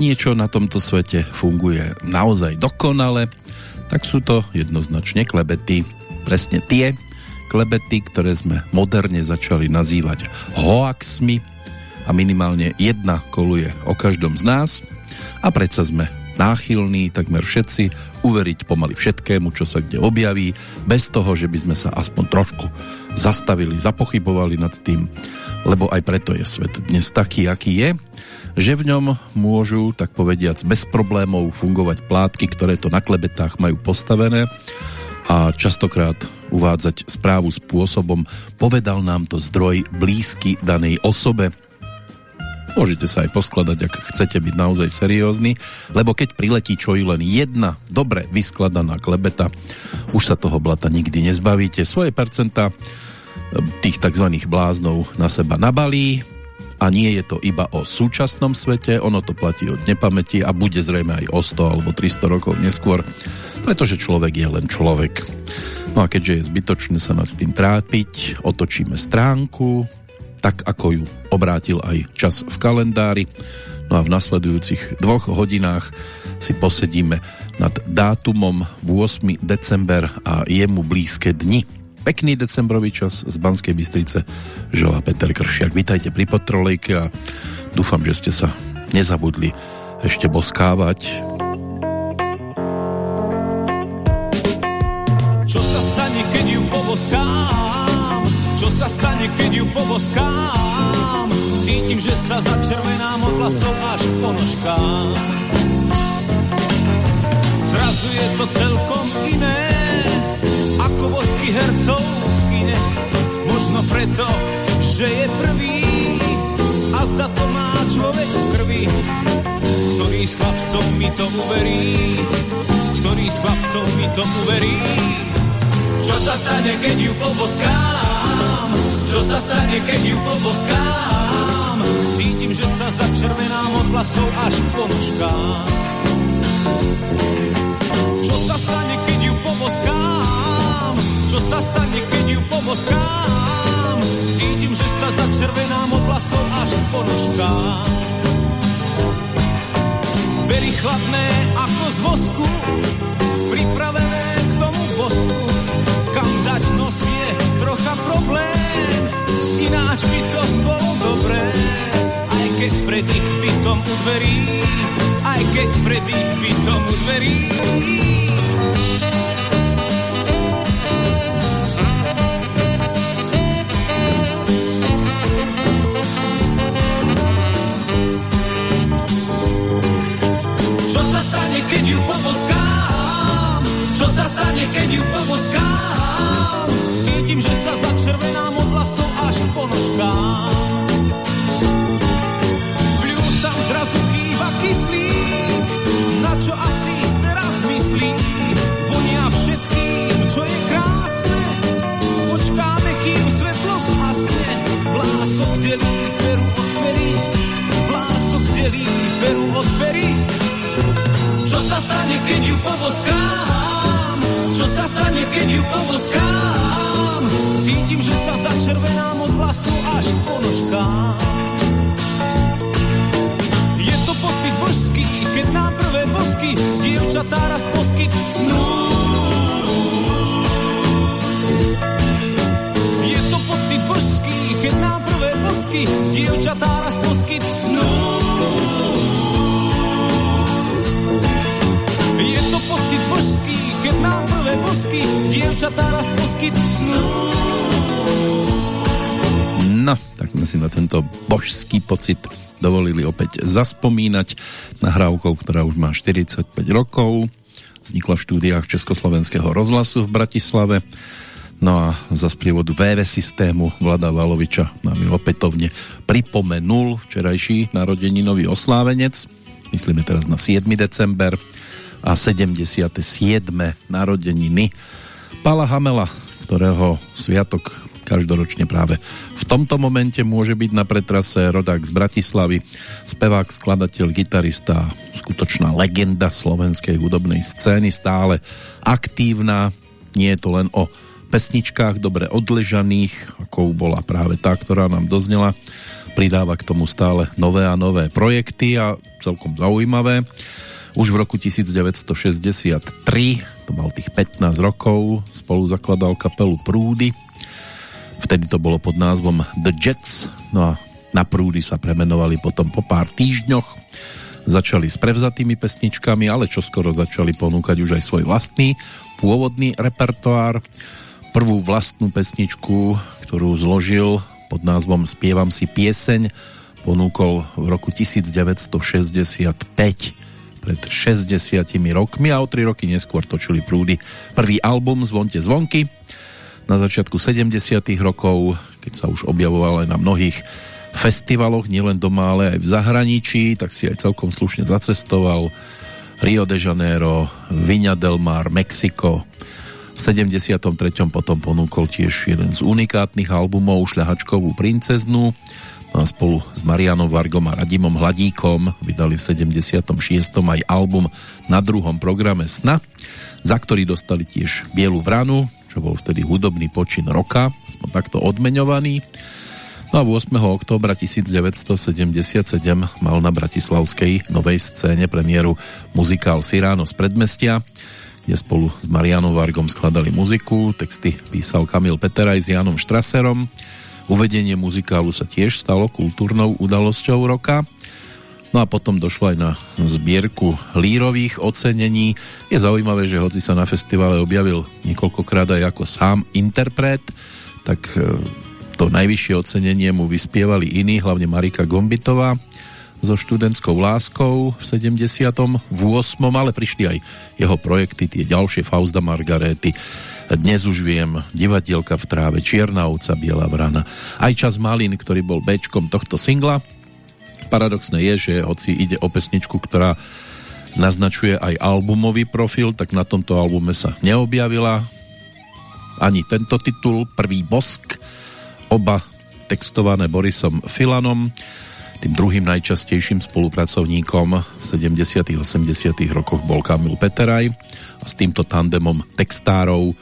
Niečo na tomto svete funguje naozaj dokonale, tak sú to jednoznačne klebety. Presne tie klebety, ktoré sme moderne začali nazývať hoaxmi a minimálne jedna koluje o každom z nás a predsa sme náchylní takmer všetci uveriť pomaly všetkému, čo sa kde objaví, bez toho, že by sme sa aspoň trošku zastavili, zapochybovali nad tým, lebo aj preto je svet dnes taký, aký je že v ňom môžu, tak povediac, bez problémov fungovať plátky, ktoré to na klebetách majú postavené a častokrát uvádzať správu spôsobom povedal nám to zdroj blízky danej osobe. Môžete sa aj poskladať, ak chcete byť naozaj seriózni, lebo keď priletí čo i len jedna dobre vyskladaná klebeta, už sa toho blata nikdy nezbavíte. Svoje percenta tých tzv. bláznov na seba nabalí, a nie je to iba o súčasnom svete, ono to platí od nepamäti a bude zrejme aj o 100 alebo 300 rokov neskôr, pretože človek je len človek. No a keďže je zbytočné sa nad tým trápiť, otočíme stránku, tak ako ju obrátil aj čas v kalendári. No a v nasledujúcich dvoch hodinách si posedíme nad dátumom 8. december a jemu blízke dni. Pekný decembrový čas z Banskej Bystrice želá Peter Kršiak. Vítajte pri Potrolejke a dúfam, že ste sa nezabudli ešte boskávať. Čo sa stane, keď ju poboskám? Čo sa stane, keď ju poboskám? Cítim, že sa začervenám od vlasov až k ponožkám. Zrazu je to celkom iné ako bosky hercov v kine. Možno preto, že je prvý a zda to má človek v krvi. Ktorý s chlapcom mi to uverí, ktorý s chlapcom mi to uverí. Čo sa stane, keď ju poboskám? Čo sa stane, keď ju poboskám? Cítim, že sa začervenám od vlasov až k ponožkám. Čo sa stane, keď ju poboskám? Sa stane, keď ju poboskám? Cítim, že sa začervenám od vlasov až k ponožkám. Bery chladné ako z vosku, pripravené k tomu bosku. Kam dať nos je trocha problém, ináč by to bolo dobré. Aj keď pred ich bytom u dverí, aj keď pred ich bytom u dverí. Ju poboskám? Čo sa stane, keď ju poboskám? Cítim, že sa začervenám od vlasov až k ponožkám. Pľúcam zrazu chýba kyslík, na čo asi teraz myslí? Vonia všetkým, čo je krásne, počkáme, kým svetlo zhasne. Vlások delí peru od pery, vlások delí peru od pery. Sa stane, keď ju poboskám? Čo sa stane, keď ju poboskám? Cítim, že sa začervenám od vlasu až k ponožkám. Je to pocit božský, keď nám prvé bosky dievčatá raz poskytnú. Je to pocit božský, keď nám prvé bosky dievčatá raz poskytnú. Pocit božský, keď nám prvé bosky dievčatá raz poskytnú. No, tak sme si na tento božský pocit dovolili opäť zaspomínať nahrávkou, ktorá už má 45 rokov. Vznikla v štúdiách Československého rozhlasu v Bratislave. No a za sprievodu VV systému Vlada Valoviča nám ju opätovne pripomenul včerajší narodeninový oslávenec. Myslíme teraz na 7. december a 77. narodeniny Pala Hamela, ktorého sviatok každoročne práve v tomto momente môže byť na pretrase rodák z Bratislavy, spevák, skladateľ, gitarista, skutočná legenda slovenskej hudobnej scény, stále aktívna, nie je to len o pesničkách dobre odležaných, ako bola práve tá, ktorá nám doznela. Pridáva k tomu stále nové a nové projekty a celkom zaujímavé. Už v roku 1963, to mal tých 15 rokov, spolu zakladal kapelu Prúdy. Vtedy to bolo pod názvom The Jets, no a na Prúdy sa premenovali potom po pár týždňoch. Začali s prevzatými pesničkami, ale čo skoro začali ponúkať už aj svoj vlastný pôvodný repertoár. Prvú vlastnú pesničku, ktorú zložil pod názvom Spievam si pieseň, ponúkol v roku 1965 pred 60 rokmi a o 3 roky neskôr točili prúdy prvý album Zvonte zvonky na začiatku 70 rokov, keď sa už objavoval aj na mnohých festivaloch, nielen doma, ale aj v zahraničí, tak si aj celkom slušne zacestoval Rio de Janeiro, Viña del Mar, Mexiko. V 73. potom ponúkol tiež jeden z unikátnych albumov Šľahačkovú princeznu, No a spolu s Marianom Vargom a Radimom Hladíkom vydali v 76. aj album na druhom programe Sna, za ktorý dostali tiež Bielu vranu, čo bol vtedy hudobný počin roka, sme takto odmeňovaný. No a 8. októbra 1977 mal na Bratislavskej novej scéne premiéru muzikál Siráno z predmestia, kde spolu s Marianom Vargom skladali muziku, texty písal Kamil Peteraj s Janom Štraserom, Uvedenie muzikálu sa tiež stalo kultúrnou udalosťou roka. No a potom došlo aj na zbierku lírových ocenení. Je zaujímavé, že hoci sa na festivale objavil niekoľkokrát aj ako sám interpret, tak e, to najvyššie ocenenie mu vyspievali iní, hlavne Marika Gombitová so študentskou láskou v 78. ale prišli aj jeho projekty, tie ďalšie Fausta Margarety, dnes už viem, divadielka v tráve, Čierna ovca, Biela vrana. Aj čas Malin, ktorý bol bečkom tohto singla. Paradoxné je, že hoci ide o pesničku, ktorá naznačuje aj albumový profil, tak na tomto albume sa neobjavila ani tento titul, Prvý bosk, oba textované Borisom Filanom, tým druhým najčastejším spolupracovníkom v 70. 80. rokoch bol Kamil Peteraj a s týmto tandemom textárov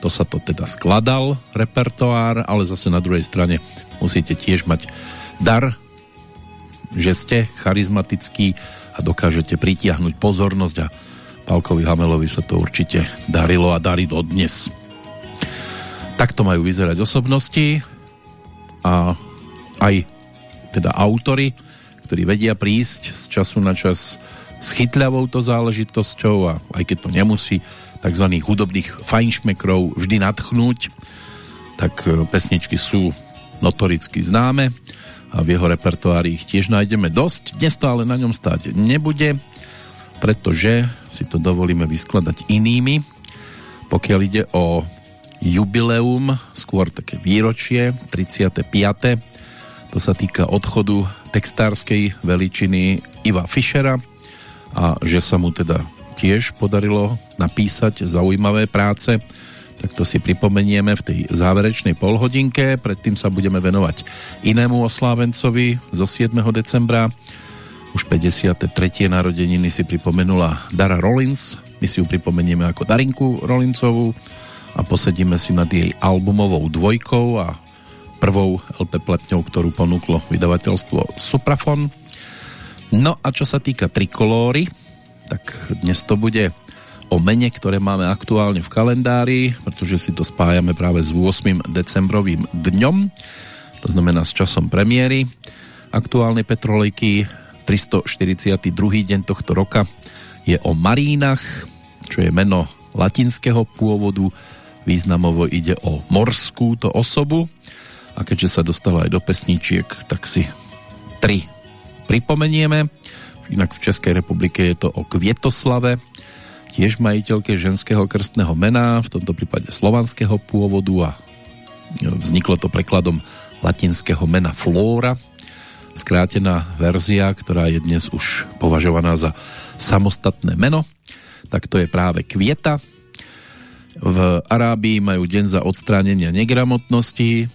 to sa to teda skladal repertoár, ale zase na druhej strane musíte tiež mať dar, že ste charizmatický a dokážete pritiahnuť pozornosť a Palkovi Hamelovi sa to určite darilo a darí dodnes. Takto majú vyzerať osobnosti a aj teda autory, ktorí vedia prísť z času na čas s chytľavou to záležitosťou a aj keď to nemusí, tzv. hudobných fajnšmekrov vždy nadchnúť, tak e, pesničky sú notoricky známe a v jeho repertoári ich tiež nájdeme dosť. Dnes to ale na ňom stáť nebude, pretože si to dovolíme vyskladať inými. Pokiaľ ide o jubileum, skôr také výročie, 35. To sa týka odchodu textárskej veličiny Iva Fischera a že sa mu teda tiež podarilo napísať zaujímavé práce, tak to si pripomenieme v tej záverečnej polhodinke. Predtým sa budeme venovať inému oslávencovi zo 7. decembra. Už 53. narodeniny si pripomenula Dara Rollins. My si ju pripomenieme ako Darinku Rollinsovú a posedíme si nad jej albumovou dvojkou a prvou LP platňou, ktorú ponúklo vydavateľstvo Suprafon. No a čo sa týka trikolóry, tak dnes to bude o mene, ktoré máme aktuálne v kalendári, pretože si to spájame práve s 8. decembrovým dňom, to znamená s časom premiéry aktuálnej petrolejky. 342. deň tohto roka je o Marínach, čo je meno latinského pôvodu, významovo ide o morskú to osobu a keďže sa dostala aj do pesničiek, tak si tri pripomenieme. Inak v Českej republike je to o Kvietoslave, tiež majiteľke ženského krstného mena, v tomto prípade slovanského pôvodu a vzniklo to prekladom latinského mena Flóra, skrátená verzia, ktorá je dnes už považovaná za samostatné meno, tak to je práve Kvieta. V Arábii majú deň za odstránenie negramotnosti,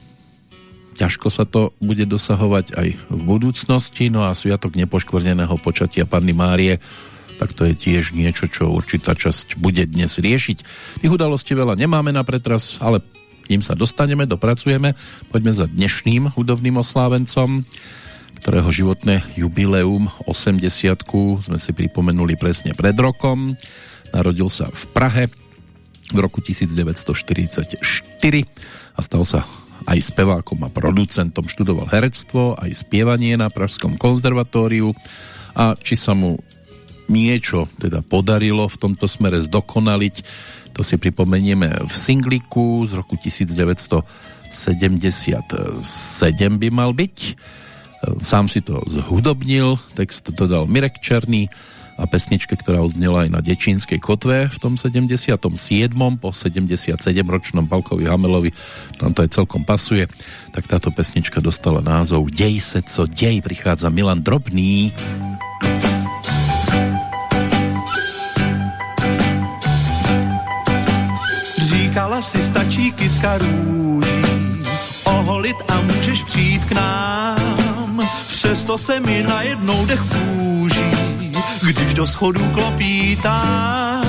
ťažko sa to bude dosahovať aj v budúcnosti, no a Sviatok nepoškvrneného počatia Panny Márie tak to je tiež niečo, čo určitá časť bude dnes riešiť. Tých udalostí veľa nemáme na pretras, ale k ním sa dostaneme, dopracujeme. Poďme za dnešným hudobným oslávencom, ktorého životné jubileum 80 sme si pripomenuli presne pred rokom. Narodil sa v Prahe v roku 1944 a stal sa aj spevákom a producentom, študoval herectvo, aj spievanie na Pražskom konzervatóriu a či sa mu niečo teda podarilo v tomto smere zdokonaliť, to si pripomenieme v singliku z roku 1977 by mal byť. Sám si to zhudobnil, text to dal Mirek Černý a pesničke, ktorá oznela aj na Dečínskej kotve v tom 77. po 77 ročnom Palkovi Hamelovi, tam to aj celkom pasuje, tak táto pesnička dostala názov Dej se co dej, prichádza Milan Drobný. Říkala si stačí kytka růží, oholit a můžeš přijít k nám, přesto se mi najednou dech kůží když do schodů klopítám,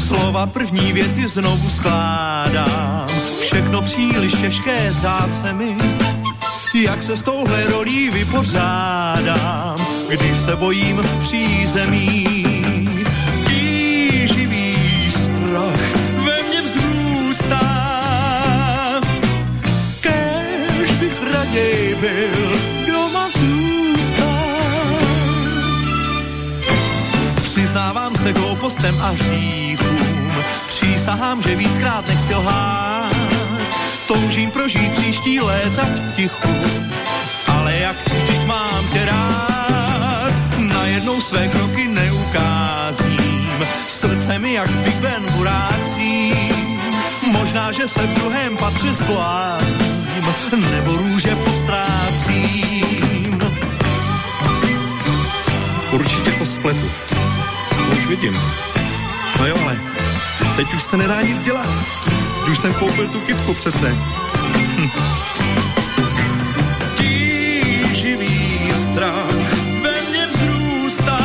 slova první věty znovu skládám. Všechno příliš těžké zdá se mi, jak se s touhle rolí vypořádám, když se bojím přízemí. Se hloupostem a hříchům, přísahám, že víckrát nechci lhát. Toužím prožít příští léta v tichu, ale jak vždyť mám tě rád, najednou své kroky neukázním, srdce mi jak Big Ben burácí. Možná, že se v druhém patře zblázním, nebo růže postrácím. Určitě to spletu už vidím. No jo, ale teď už se nedá nic dělat. Už jsem koupil tu kitku přece. Hm. Tíživý strach ve mně vzrůstá.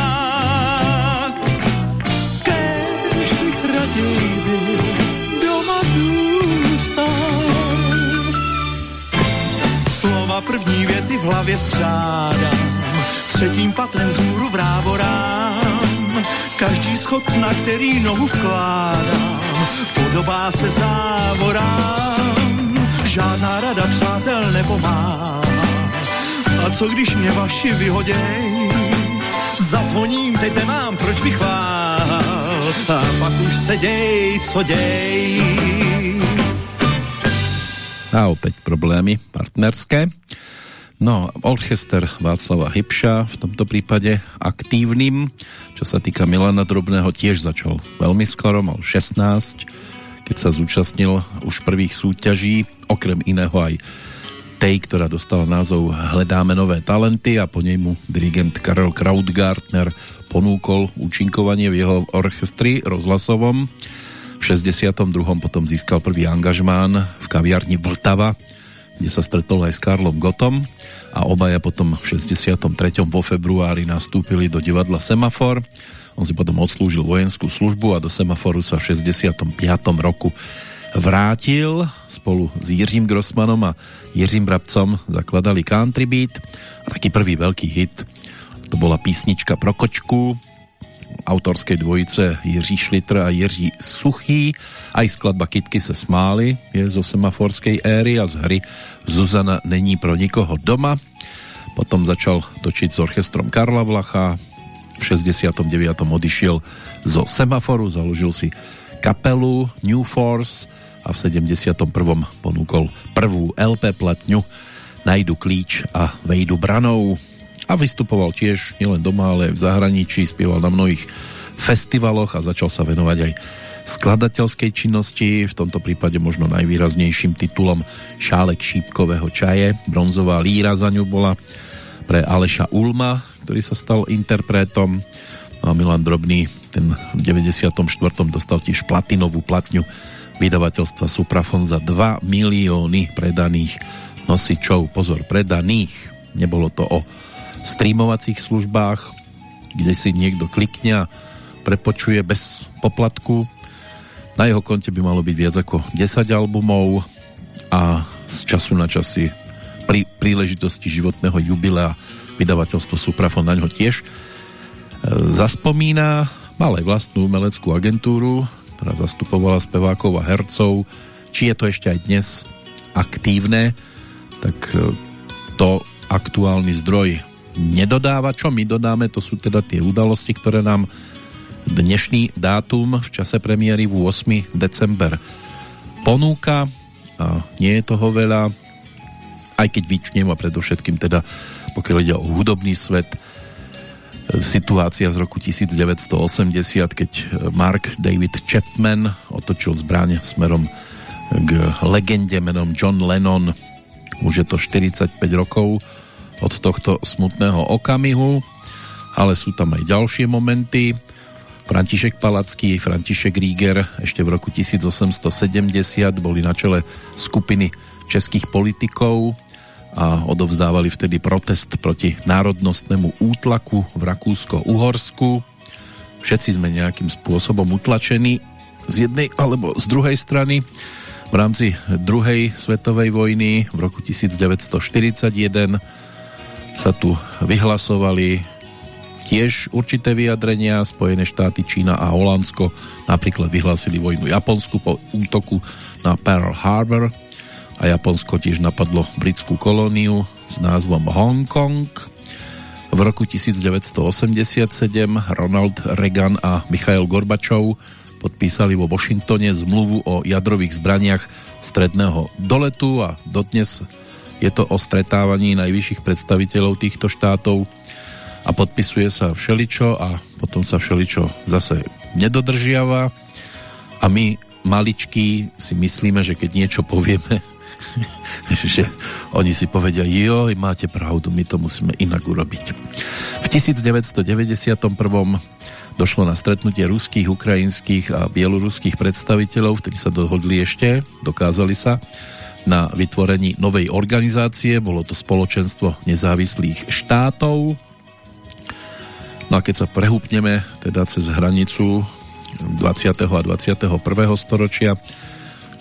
Kéž bych raději byl doma zůstal. Slova první věty v hlavě střádám, třetím patrem vzhůru vrávorám Každý schod, na který nohu vkládám, podobá se závorám. Žádná rada přátel nepomáhá. A co když mě vaši vyhoděj? Zazvoním, teď nemám, proč bych vál. A pak už se děj, co děj. A opäť problémy partnerské. No, orchester Václava Hybša v tomto prípade aktívnym, čo sa týka Milana Drobného, tiež začal veľmi skoro, mal 16, keď sa zúčastnil už prvých súťaží, okrem iného aj tej, ktorá dostala názov Hledáme nové talenty a po nej mu dirigent Karel Krautgartner ponúkol účinkovanie v jeho orchestri rozhlasovom. V 62. potom získal prvý angažmán v kaviarni Vltava, kde sa stretol aj s Karlom Gotom a obaja potom v 63. vo februári nastúpili do divadla Semafor. On si potom odslúžil vojenskú službu a do Semaforu sa v 65. roku vrátil. Spolu s Jiřím Grossmanom a Jiřím Brabcom zakladali Country Beat a taký prvý veľký hit to bola písnička pro kočku autorskej dvojice Jiří Šlitr a Jiří Suchý. Aj skladba Kitky se smály je zo semaforskej éry a z hry Zuzana není pro nikoho doma. Potom začal točiť s orchestrom Karla Vlacha. V 69. odišiel zo Semaforu, založil si kapelu New Force a v 71. ponúkol prvú LP platňu Najdu klíč a vejdu branou a vystupoval tiež nielen doma, ale v zahraničí, spieval na mnohých festivaloch a začal sa venovať aj skladateľskej činnosti, v tomto prípade možno najvýraznejším titulom Šálek šípkového čaje. Bronzová líra za ňu bola pre Aleša Ulma, ktorý sa stal interpretom. No a Milan Drobný ten v 94. dostal tiež platinovú platňu vydavateľstva Suprafon za 2 milióny predaných nosičov. Pozor, predaných. Nebolo to o streamovacích službách, kde si niekto klikne a prepočuje bez poplatku. Na jeho konte by malo byť viac ako 10 albumov a z času na časy pri príležitosti životného jubilea vydavateľstvo Suprafon na ňo tiež e, zaspomína. Mal aj vlastnú umeleckú agentúru, ktorá zastupovala spevákov a hercov. Či je to ešte aj dnes aktívne, tak e, to aktuálny zdroj nedodáva. Čo my dodáme, to sú teda tie udalosti, ktoré nám dnešný dátum v čase premiéry v 8. december ponúka. A nie je toho veľa, aj keď vyčnem a predovšetkým teda pokiaľ ide o hudobný svet, situácia z roku 1980, keď Mark David Chapman otočil zbraň smerom k legende menom John Lennon. Už je to 45 rokov od tohto smutného okamihu, ale sú tam aj ďalšie momenty. František Palacký, František Ríger ešte v roku 1870 boli na čele skupiny českých politikov a odovzdávali vtedy protest proti národnostnému útlaku v Rakúsko-Uhorsku. Všetci sme nejakým spôsobom utlačení z jednej alebo z druhej strany. V rámci druhej svetovej vojny v roku 1941 sa tu vyhlasovali tiež určité vyjadrenia. Spojené štáty, Čína a Holandsko napríklad vyhlásili vojnu Japonsku po útoku na Pearl Harbor a Japonsko tiež napadlo britskú kolóniu s názvom Hong Kong. V roku 1987 Ronald Reagan a Michail Gorbačov podpísali vo Washingtone zmluvu o jadrových zbraniach stredného doletu a dodnes je to o stretávaní najvyšších predstaviteľov týchto štátov a podpisuje sa všeličo a potom sa všeličo zase nedodržiava a my maličky si myslíme, že keď niečo povieme, že oni si povedia, joj, máte pravdu, my to musíme inak urobiť. V 1991 došlo na stretnutie ruských, ukrajinských a bieloruských predstaviteľov, ktorí sa dohodli ešte, dokázali sa na vytvorení novej organizácie, bolo to spoločenstvo nezávislých štátov. No a keď sa prehúpneme teda cez hranicu 20. a 21. storočia,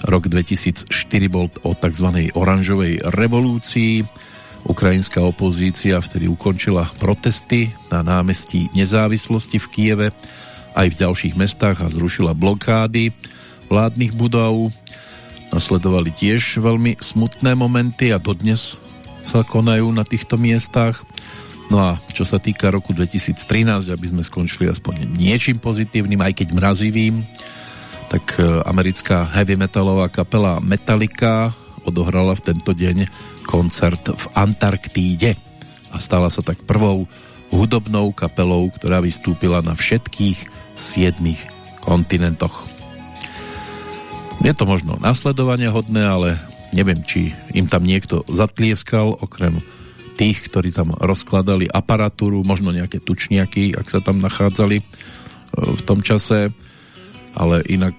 rok 2004 bol o tzv. oranžovej revolúcii, Ukrajinská opozícia vtedy ukončila protesty na námestí nezávislosti v Kieve aj v ďalších mestách a zrušila blokády vládnych budov. Nasledovali tiež veľmi smutné momenty a dodnes sa konajú na týchto miestach. No a čo sa týka roku 2013, aby sme skončili aspoň niečím pozitívnym, aj keď mrazivým, tak e, americká heavy metalová kapela Metallica odohrala v tento deň koncert v Antarktíde a stala sa tak prvou hudobnou kapelou, ktorá vystúpila na všetkých siedmých kontinentoch. Je to možno nasledovanie hodné, ale neviem, či im tam niekto zatlieskal, okrem tých, ktorí tam rozkladali aparatúru, možno nejaké tučniaky, ak sa tam nachádzali e, v tom čase, ale inak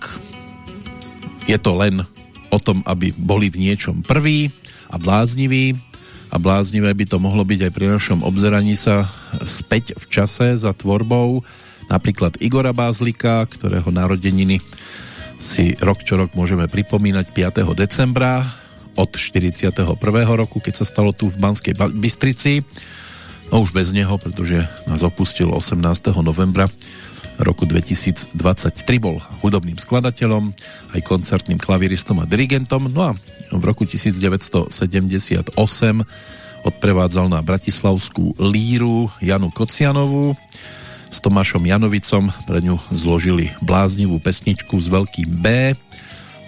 je to len o tom, aby boli v niečom prví a blázniví. A bláznivé by to mohlo byť aj pri našom obzeraní sa späť v čase za tvorbou napríklad Igora Bázlika, ktorého narodeniny si rok čo rok môžeme pripomínať 5. decembra od 41. roku, keď sa stalo tu v Banskej Bystrici. No už bez neho, pretože nás opustil 18. novembra roku 2023 bol hudobným skladateľom, aj koncertným klaviristom a dirigentom, no a v roku 1978 odprevádzal na Bratislavskú líru Janu Kocianovú. S Tomášom Janovicom pre ňu zložili bláznivú pesničku s veľkým B,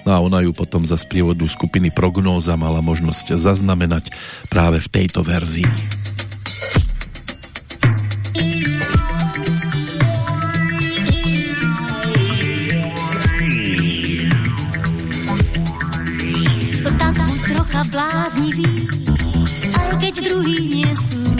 no a ona ju potom za sprievodu skupiny Prognóza mala možnosť zaznamenať práve v tejto verzii. bláznivý, aj keď druhý nie sú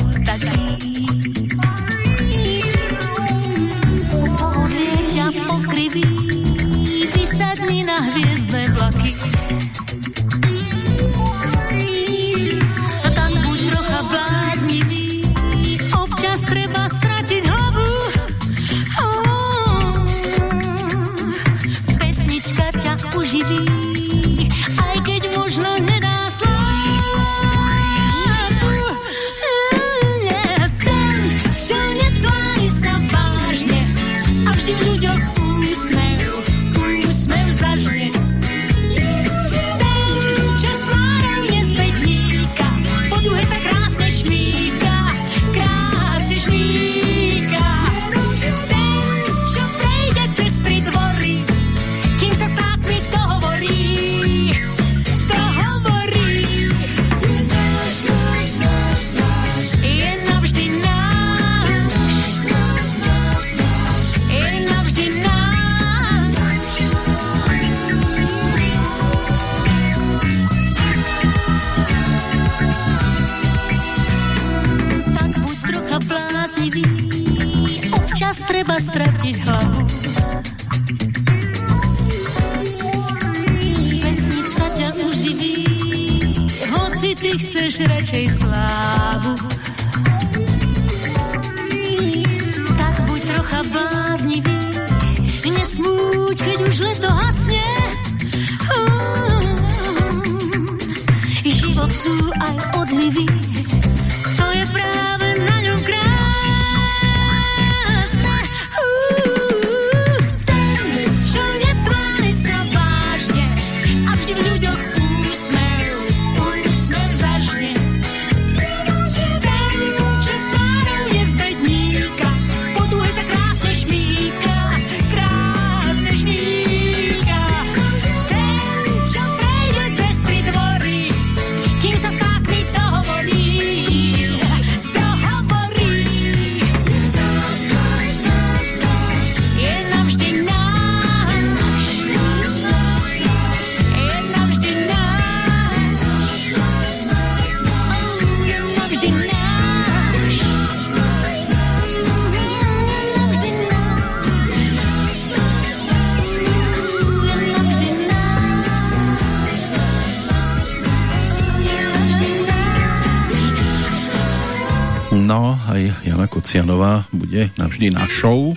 Bude navždy našou,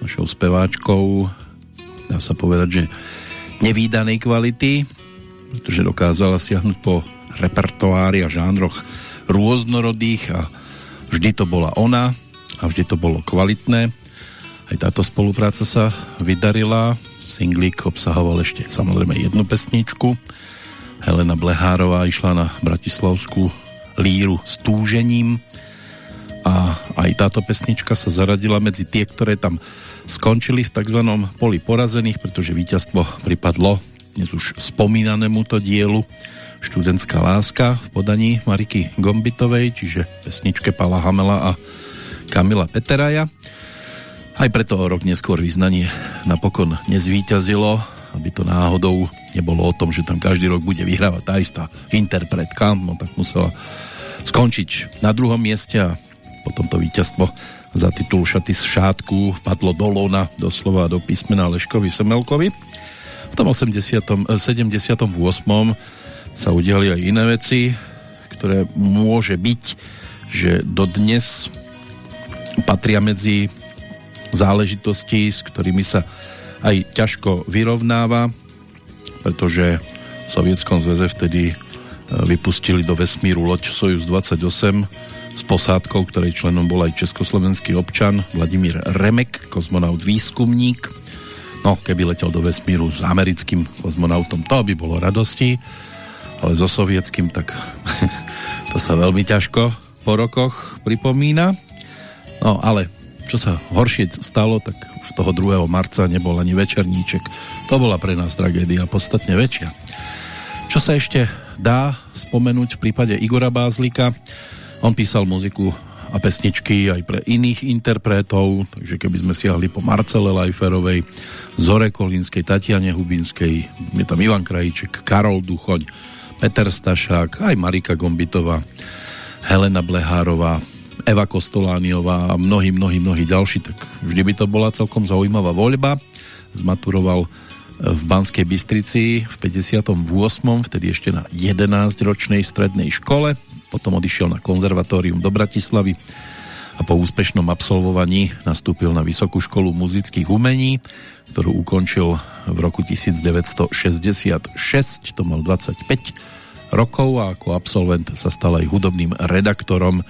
našou speváčkou, dá sa povedať, že nevýdanej kvality, pretože dokázala siahnuť po repertoári a žánroch rôznorodých a vždy to bola ona a vždy to bolo kvalitné. Aj táto spolupráca sa vydarila. Singlík obsahoval ešte samozrejme jednu pesničku. Helena Blehárová išla na Bratislavskú líru s túžením aj táto pesnička sa zaradila medzi tie, ktoré tam skončili v tzv. poli porazených, pretože víťazstvo pripadlo dnes už spomínanému to dielu Študentská láska v podaní Mariky Gombitovej, čiže pesničke Pala Hamela a Kamila Peteraja. Aj preto rok neskôr význanie napokon nezvíťazilo, aby to náhodou nebolo o tom, že tam každý rok bude vyhrávať tá istá interpretka, no tak musela skončiť na druhom mieste a potom to víťazstvo za titul Šaty z šátku padlo do lona, doslova do písmena Leškovi Semelkovi. V tom 80, 78. sa udiali aj iné veci, ktoré môže byť, že dodnes patria medzi záležitosti, s ktorými sa aj ťažko vyrovnáva, pretože v Sovietskom zväze vtedy e, vypustili do vesmíru loď Sojus 28 s posádkou, ktorej členom bol aj československý občan Vladimír Remek, kozmonaut výskumník. No, keby letel do vesmíru s americkým kozmonautom, to by bolo radosti, ale so sovietským, tak to sa veľmi ťažko po rokoch pripomína. No, ale čo sa horšie stalo, tak v toho 2. marca nebol ani večerníček. To bola pre nás tragédia podstatne väčšia. Čo sa ešte dá spomenúť v prípade Igora Bázlika, on písal muziku a pesničky aj pre iných interpretov, takže keby sme siahli po Marcele Lajferovej, Zore Kolínskej, Tatiane Hubinskej, je tam Ivan Krajíček, Karol Duchoň, Peter Stašák, aj Marika Gombitová, Helena Blehárová, Eva Kostolániová a mnohí, mnohí, mnohí ďalší, tak vždy by to bola celkom zaujímavá voľba. Zmaturoval v Banskej Bystrici v 58. vtedy ešte na 11-ročnej strednej škole potom odišiel na konzervatórium do Bratislavy a po úspešnom absolvovaní nastúpil na Vysokú školu muzických umení, ktorú ukončil v roku 1966, to mal 25 rokov a ako absolvent sa stal aj hudobným redaktorom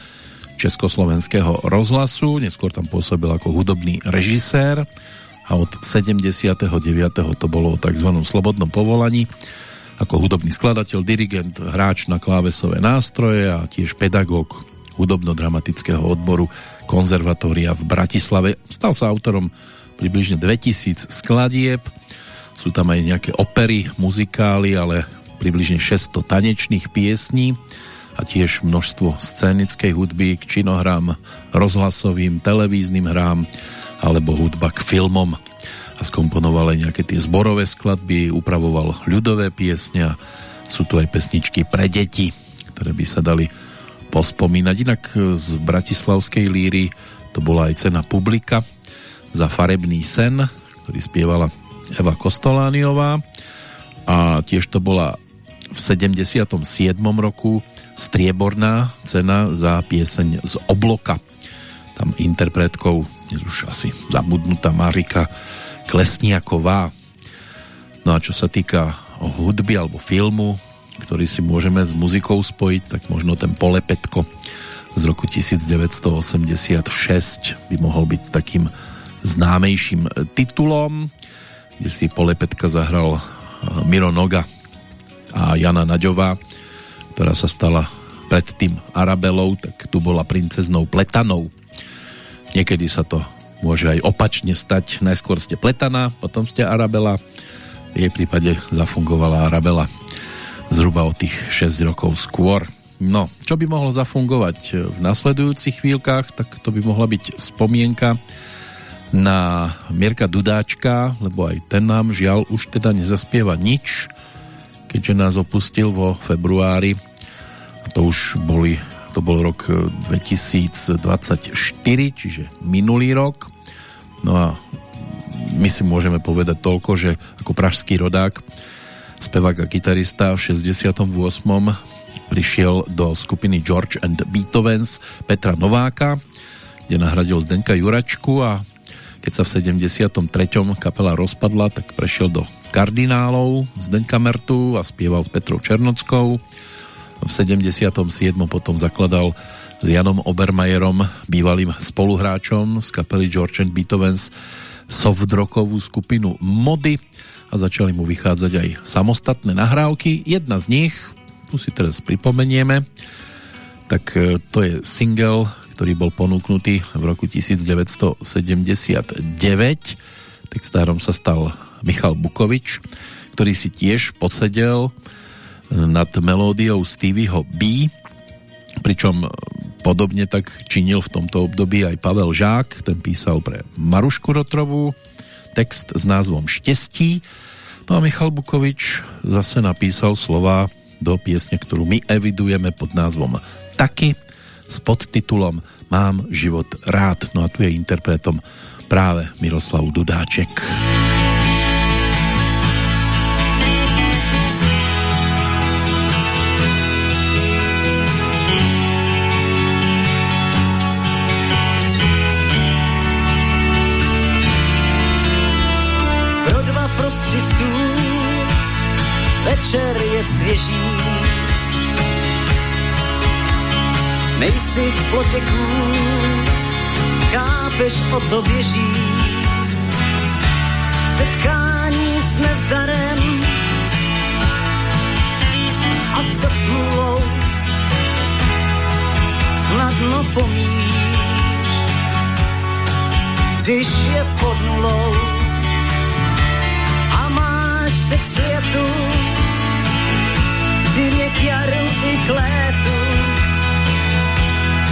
Československého rozhlasu, neskôr tam pôsobil ako hudobný režisér a od 79. to bolo o tzv. slobodnom povolaní ako hudobný skladateľ, dirigent, hráč na klávesové nástroje a tiež pedagóg hudobno-dramatického odboru konzervatória v Bratislave. Stal sa autorom približne 2000 skladieb, sú tam aj nejaké opery, muzikály, ale približne 600 tanečných piesní a tiež množstvo scénickej hudby k činohrám, rozhlasovým, televíznym hrám alebo hudba k filmom a skomponoval aj nejaké tie zborové skladby, upravoval ľudové piesne a sú tu aj pesničky pre deti, ktoré by sa dali pospomínať. Inak z Bratislavskej líry to bola aj cena publika za farebný sen, ktorý spievala Eva Kostolániová a tiež to bola v 77. roku strieborná cena za pieseň z obloka. Tam interpretkou, dnes už asi zabudnutá Marika Klesniaková. No a čo sa týka hudby alebo filmu, ktorý si môžeme s muzikou spojiť, tak možno ten Polepetko z roku 1986 by mohol byť takým známejším titulom, kde si Polepetka zahral eh, Miro Noga a Jana Naďová, ktorá sa stala predtým Arabelou, tak tu bola princeznou Pletanou. Niekedy sa to môže aj opačne stať. Najskôr ste pletaná, potom ste Arabela. V jej prípade zafungovala Arabela zhruba o tých 6 rokov skôr. No, čo by mohlo zafungovať v nasledujúcich chvíľkach, tak to by mohla byť spomienka na Mierka Dudáčka, lebo aj ten nám žiaľ už teda nezaspieva nič, keďže nás opustil vo februári. To už boli to bol rok 2024, e, čiže minulý rok. No a my si môžeme povedať toľko, že ako pražský rodák, spevák a gitarista v 68. prišiel do skupiny George and Beethovens Petra Nováka, kde nahradil Zdenka Juračku a keď sa v 73. kapela rozpadla, tak prešiel do kardinálov Zdenka Mertu a spieval s Petrou Černockou v 77. potom zakladal s Janom Obermajerom, bývalým spoluhráčom z kapely George and Beethovens softdrockovú skupinu Mody a začali mu vychádzať aj samostatné nahrávky. Jedna z nich, tu si teraz pripomenieme, tak e, to je single, ktorý bol ponúknutý v roku 1979. Textárom sa stal Michal Bukovič, ktorý si tiež podsedel nad melódiou Stevieho B, pričom podobne tak činil v tomto období aj Pavel Žák, ten písal pre Marušku Rotrovú text s názvom Štestí, no a Michal Bukovič zase napísal slova do piesne, ktorú my evidujeme pod názvom Taky s podtitulom Mám život rád, no a tu je interpretom práve Miroslav Dudáček. večer svěží. Nejsi v potěku, chápeš, o co běží. Setkání s nezdarem a se smůlou snadno pomíš, když je pod nulou a máš se k světu zimě k jaru i k létu.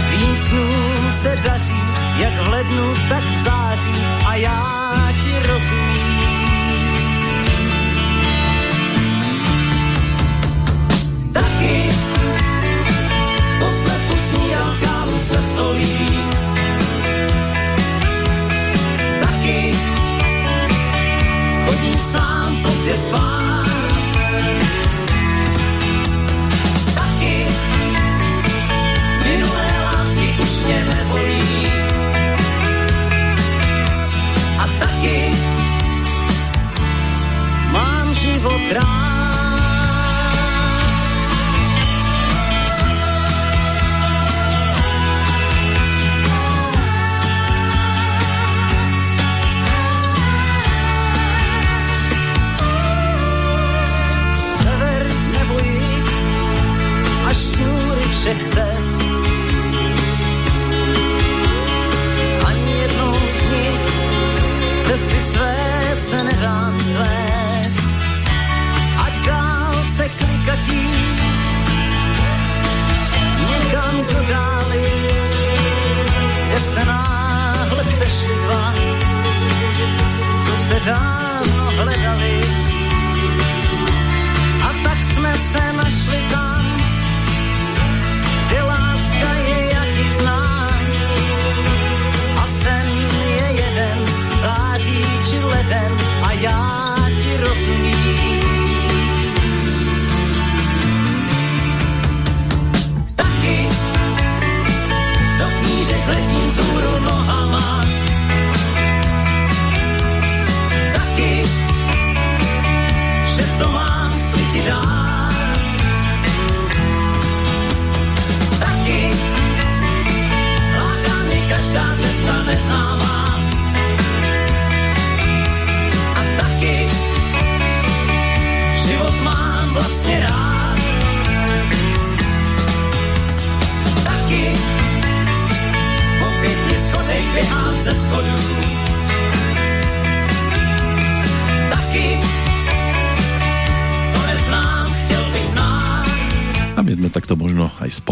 Tvým snům se daří, jak v lednu, tak v září a já ti rozumím. Taky poslepu snídal kávu se solí. Taky chodím sám pozdě spát mě. A taky mám život rád. všech cest. se nedám svést. Ať dál se klikatí, někam do dály, kde se náhle sešli dva, co se dávno hledali. A tak jsme se našli tam, září či leden a já ti rozumím. Taky do knížek letím vzhůru nohama,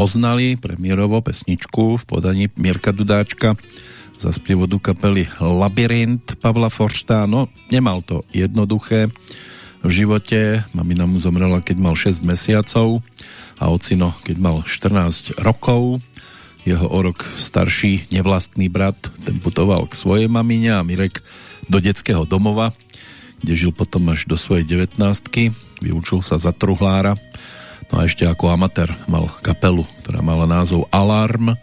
spoznali premiérovo pesničku v podaní Mirka Dudáčka za sprievodu kapely Labyrint Pavla Forštá. No, nemal to jednoduché v živote. Mamina mu zomrela, keď mal 6 mesiacov a ocino, keď mal 14 rokov. Jeho o rok starší nevlastný brat ten putoval k svojej mamine a Mirek do detského domova, kde žil potom až do svojej 19 Vyučil sa za truhlára No a ešte ako amatér mal kapelu, ktorá mala názov Alarm,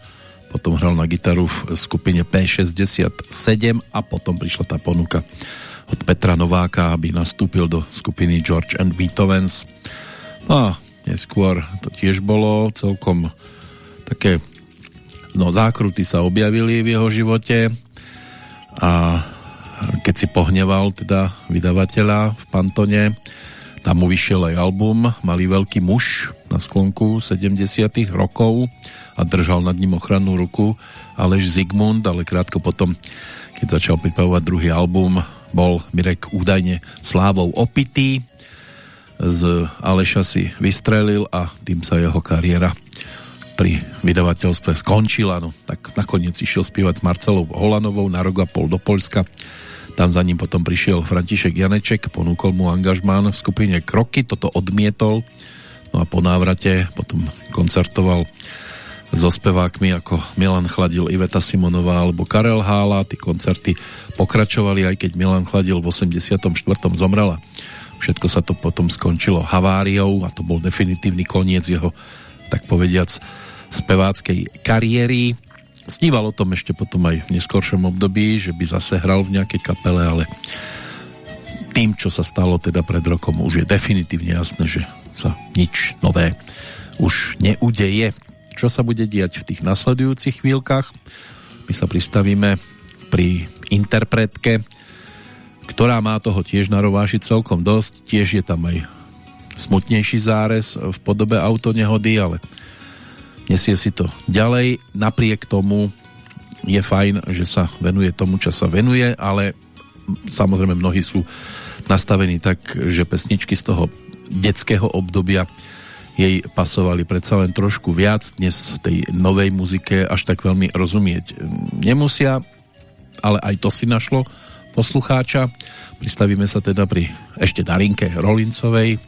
potom hral na gitaru v skupine P67 a potom prišla tá ponuka od Petra Nováka, aby nastúpil do skupiny George and Beethovens. No a neskôr to tiež bolo celkom také no zákruty sa objavili v jeho živote a keď si pohneval teda vydavateľa v Pantone, tam mu vyšiel aj album Malý veľký muž na sklonku 70 rokov a držal nad ním ochrannú ruku Aleš Zigmund, ale krátko potom, keď začal pripravovať druhý album, bol Mirek údajne slávou opitý. Z Aleša si vystrelil a tým sa jeho kariéra pri vydavateľstve skončila. No, tak nakoniec išiel spievať s Marcelou Holanovou na rok a pol do Polska tam za ním potom prišiel František Janeček, ponúkol mu angažmán v skupine Kroky, toto odmietol. No a po návrate potom koncertoval so spevákmi ako Milan Chladil, Iveta Simonová alebo Karel Hála. Tí koncerty pokračovali, aj keď Milan Chladil v 84. zomrela. Všetko sa to potom skončilo haváriou a to bol definitívny koniec jeho, tak povediac, speváckej kariéry. Sníval o tom ešte potom aj v neskoršom období, že by zase hral v nejakej kapele, ale tým, čo sa stalo teda pred rokom, už je definitívne jasné, že sa nič nové už neudeje. Čo sa bude diať v tých nasledujúcich chvíľkach? My sa pristavíme pri interpretke, ktorá má toho tiež na rováši celkom dosť. Tiež je tam aj smutnejší zárez v podobe autonehody, ale nesie si to ďalej. Napriek tomu je fajn, že sa venuje tomu, čo sa venuje, ale samozrejme mnohí sú nastavení tak, že pesničky z toho detského obdobia jej pasovali predsa len trošku viac. Dnes tej novej muzike až tak veľmi rozumieť nemusia, ale aj to si našlo poslucháča. Pristavíme sa teda pri ešte Darinke Rolincovej.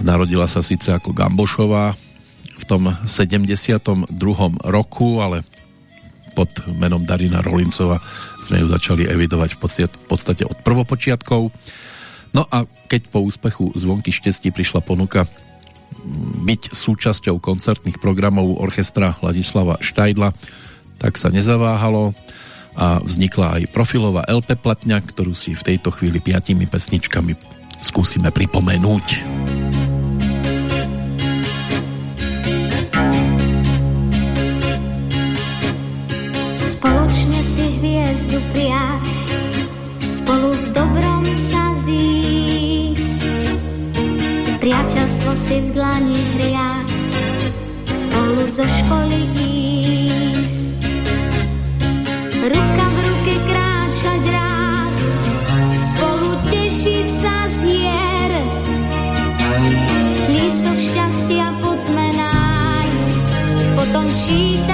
Narodila sa síce ako Gambošová, v tom 72. roku, ale pod menom Darina Rolincova sme ju začali evidovať v podstate, v podstate od prvopočiatkov. No a keď po úspechu Zvonky štestí prišla ponuka byť súčasťou koncertných programov orchestra Ladislava Štajdla, tak sa nezaváhalo a vznikla aj profilová LP platňa, ktorú si v tejto chvíli piatimi pesničkami skúsime pripomenúť. Si v dlani hriať, spolu zo školy ísť. Ruka v ruke kráčať rád, spolu tešiť sa z hier. Lístok šťastia poďme nájsť, potom čítať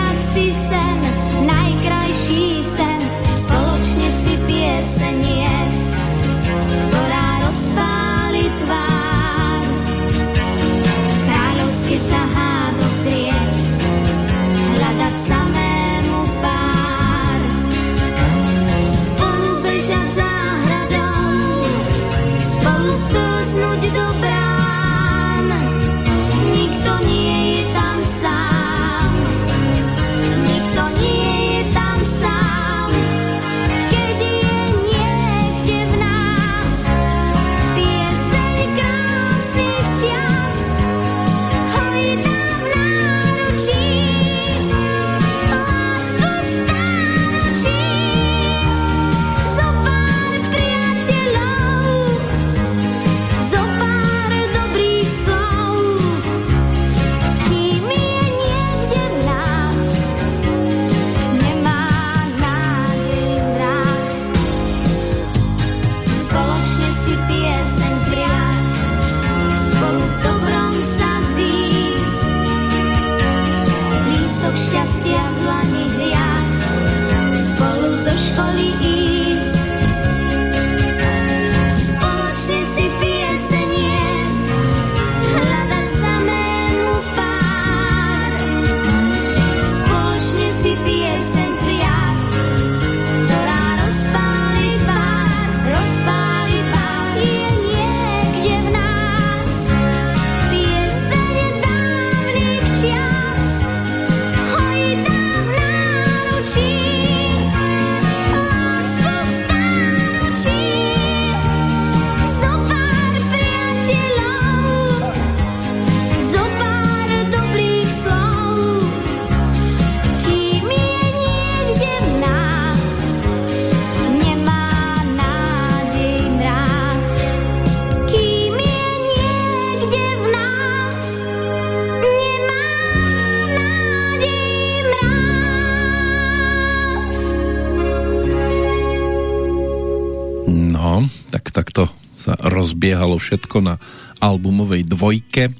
rozbiehalo všetko na albumovej dvojke,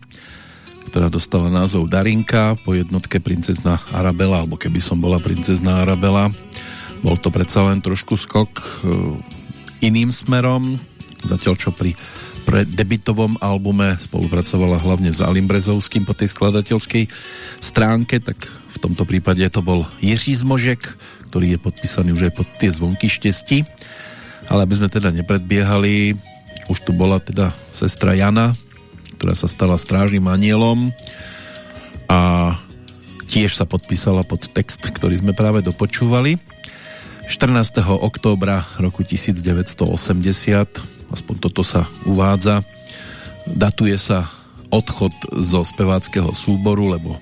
ktorá dostala názov Darinka po jednotke Princezna Arabela, alebo keby som bola Princezna Arabela. Bol to predsa len trošku skok e, iným smerom, zatiaľ čo pri pre debitovom albume spolupracovala hlavne s Alim Brezovským po tej skladateľskej stránke, tak v tomto prípade to bol Jiří Zmožek, ktorý je podpísaný už aj pod tie zvonky štesti. Ale aby sme teda nepredbiehali, už tu bola teda sestra Jana, ktorá sa stala strážnym anielom a tiež sa podpísala pod text, ktorý sme práve dopočúvali. 14. októbra roku 1980 aspoň toto sa uvádza. Datuje sa odchod zo speváckého súboru, lebo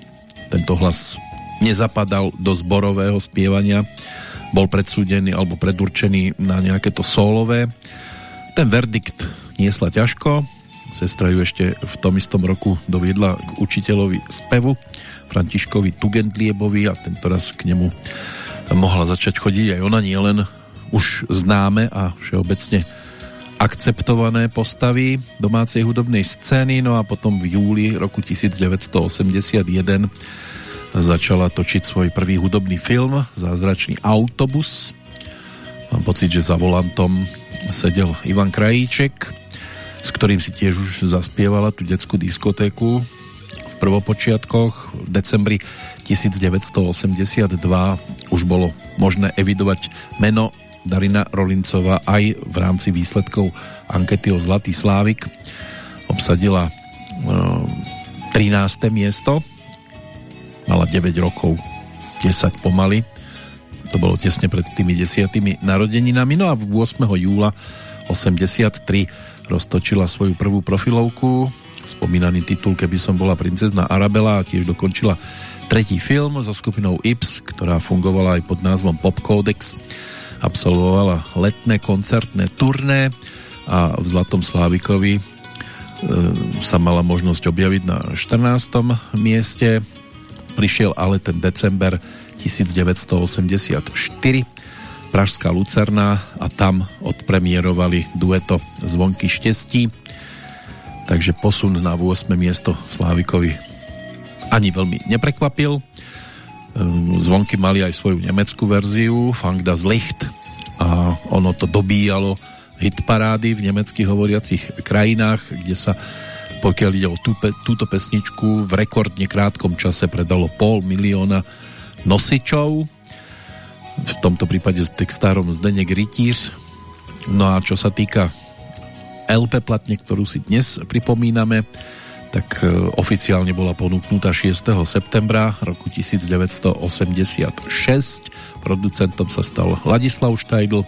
tento hlas nezapadal do zborového spievania, bol predsúdený alebo predurčený na nejaké to sólové. Ten verdikt niesla ťažko, sestra ju ešte v tom istom roku doviedla k učiteľovi spevu, Františkovi Tugendliebovi a tento raz k nemu mohla začať chodiť aj ona, nie už známe a všeobecne akceptované postavy domácej hudobnej scény, no a potom v júli roku 1981 začala točiť svoj prvý hudobný film Zázračný autobus. Mám pocit, že za volantom sedel Ivan Krajíček, s ktorým si tiež už zaspievala tú detskú diskotéku v prvopočiatkoch. V decembri 1982 už bolo možné evidovať meno Darina Rolincová aj v rámci výsledkov ankety o Zlatý Slávik obsadila 13. E, miesto mala 9 rokov 10 pomaly to bolo tesne pred tými desiatými narodeninami no a v 8. júla 83 roztočila svoju prvú profilovku spomínaný titul Keby som bola princezna Arabela a tiež dokončila tretí film so skupinou Ips, ktorá fungovala aj pod názvom Pop Codex absolvovala letné koncertné turné a v Zlatom Slávikovi e, sa mala možnosť objaviť na 14. mieste. Prišiel ale ten december 1984 Pražská Lucerna a tam odpremierovali dueto Zvonky štestí takže posun na 8. miesto Slávikovi ani veľmi neprekvapil Ehm, zvonky mali aj svoju nemeckú verziu Fang das Licht a ono to dobíjalo hit parády v nemeckých hovoriacich krajinách, kde sa pokiaľ ide o tú, túto pesničku v rekordne krátkom čase predalo pol milióna nosičov v tomto prípade s textárom Zdenek Rytíř no a čo sa týka LP platne, ktorú si dnes pripomíname tak e, oficiálne bola ponúknutá 6. septembra roku 1986. Producentom sa stal Ladislav Štajdl.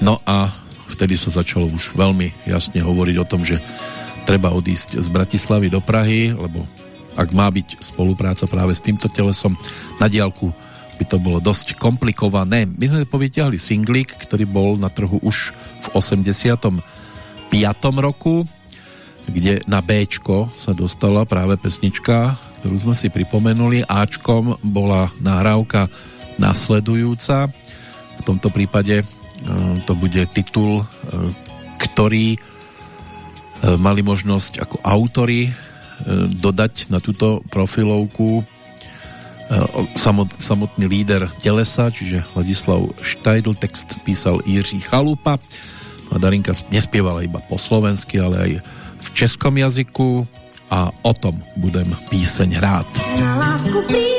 No a vtedy sa začalo už veľmi jasne hovoriť o tom, že treba odísť z Bratislavy do Prahy, lebo ak má byť spolupráca práve s týmto telesom na diálku, by to bolo dosť komplikované. My sme povytiahli singlik, ktorý bol na trhu už v 85. roku kde na B sa dostala práve pesnička, ktorú sme si pripomenuli. Ačkom bola nahrávka nasledujúca. V tomto prípade e, to bude titul, e, ktorý e, mali možnosť ako autory dodať na túto profilovku samotný líder Telesa, čiže Ladislav Štajdl, text písal Jiří Chalupa a Darinka nespievala iba po slovensky, ale aj v českom jazyku a o tom budem píseň hrát. Na lásku písem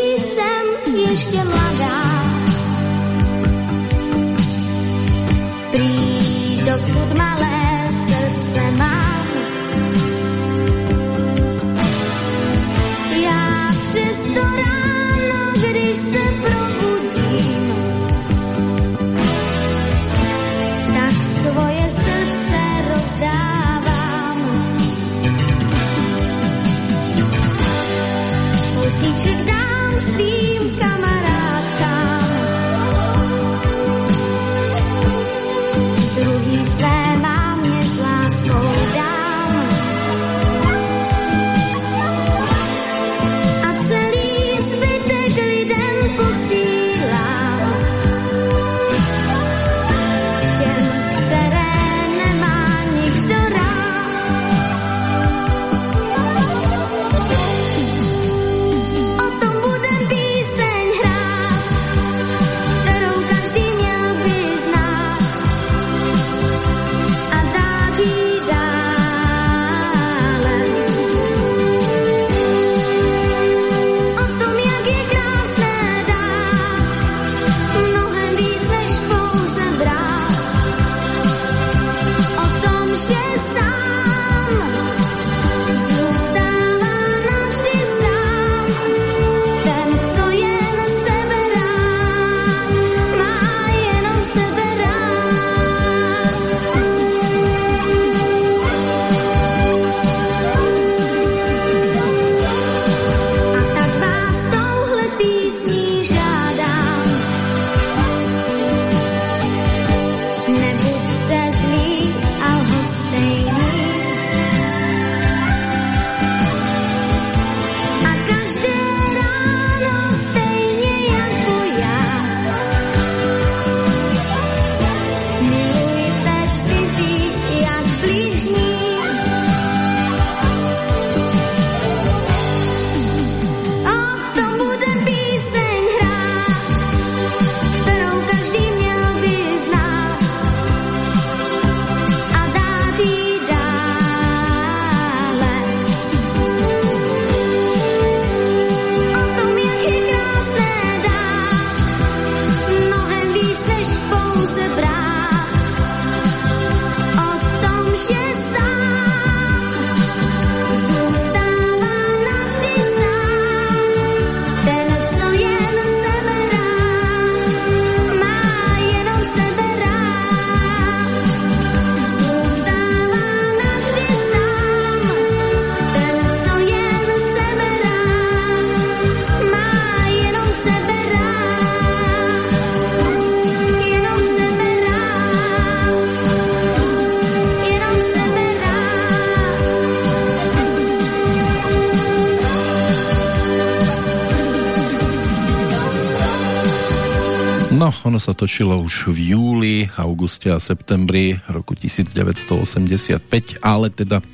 ono sa točilo už v júli, auguste a septembri roku 1985, ale teda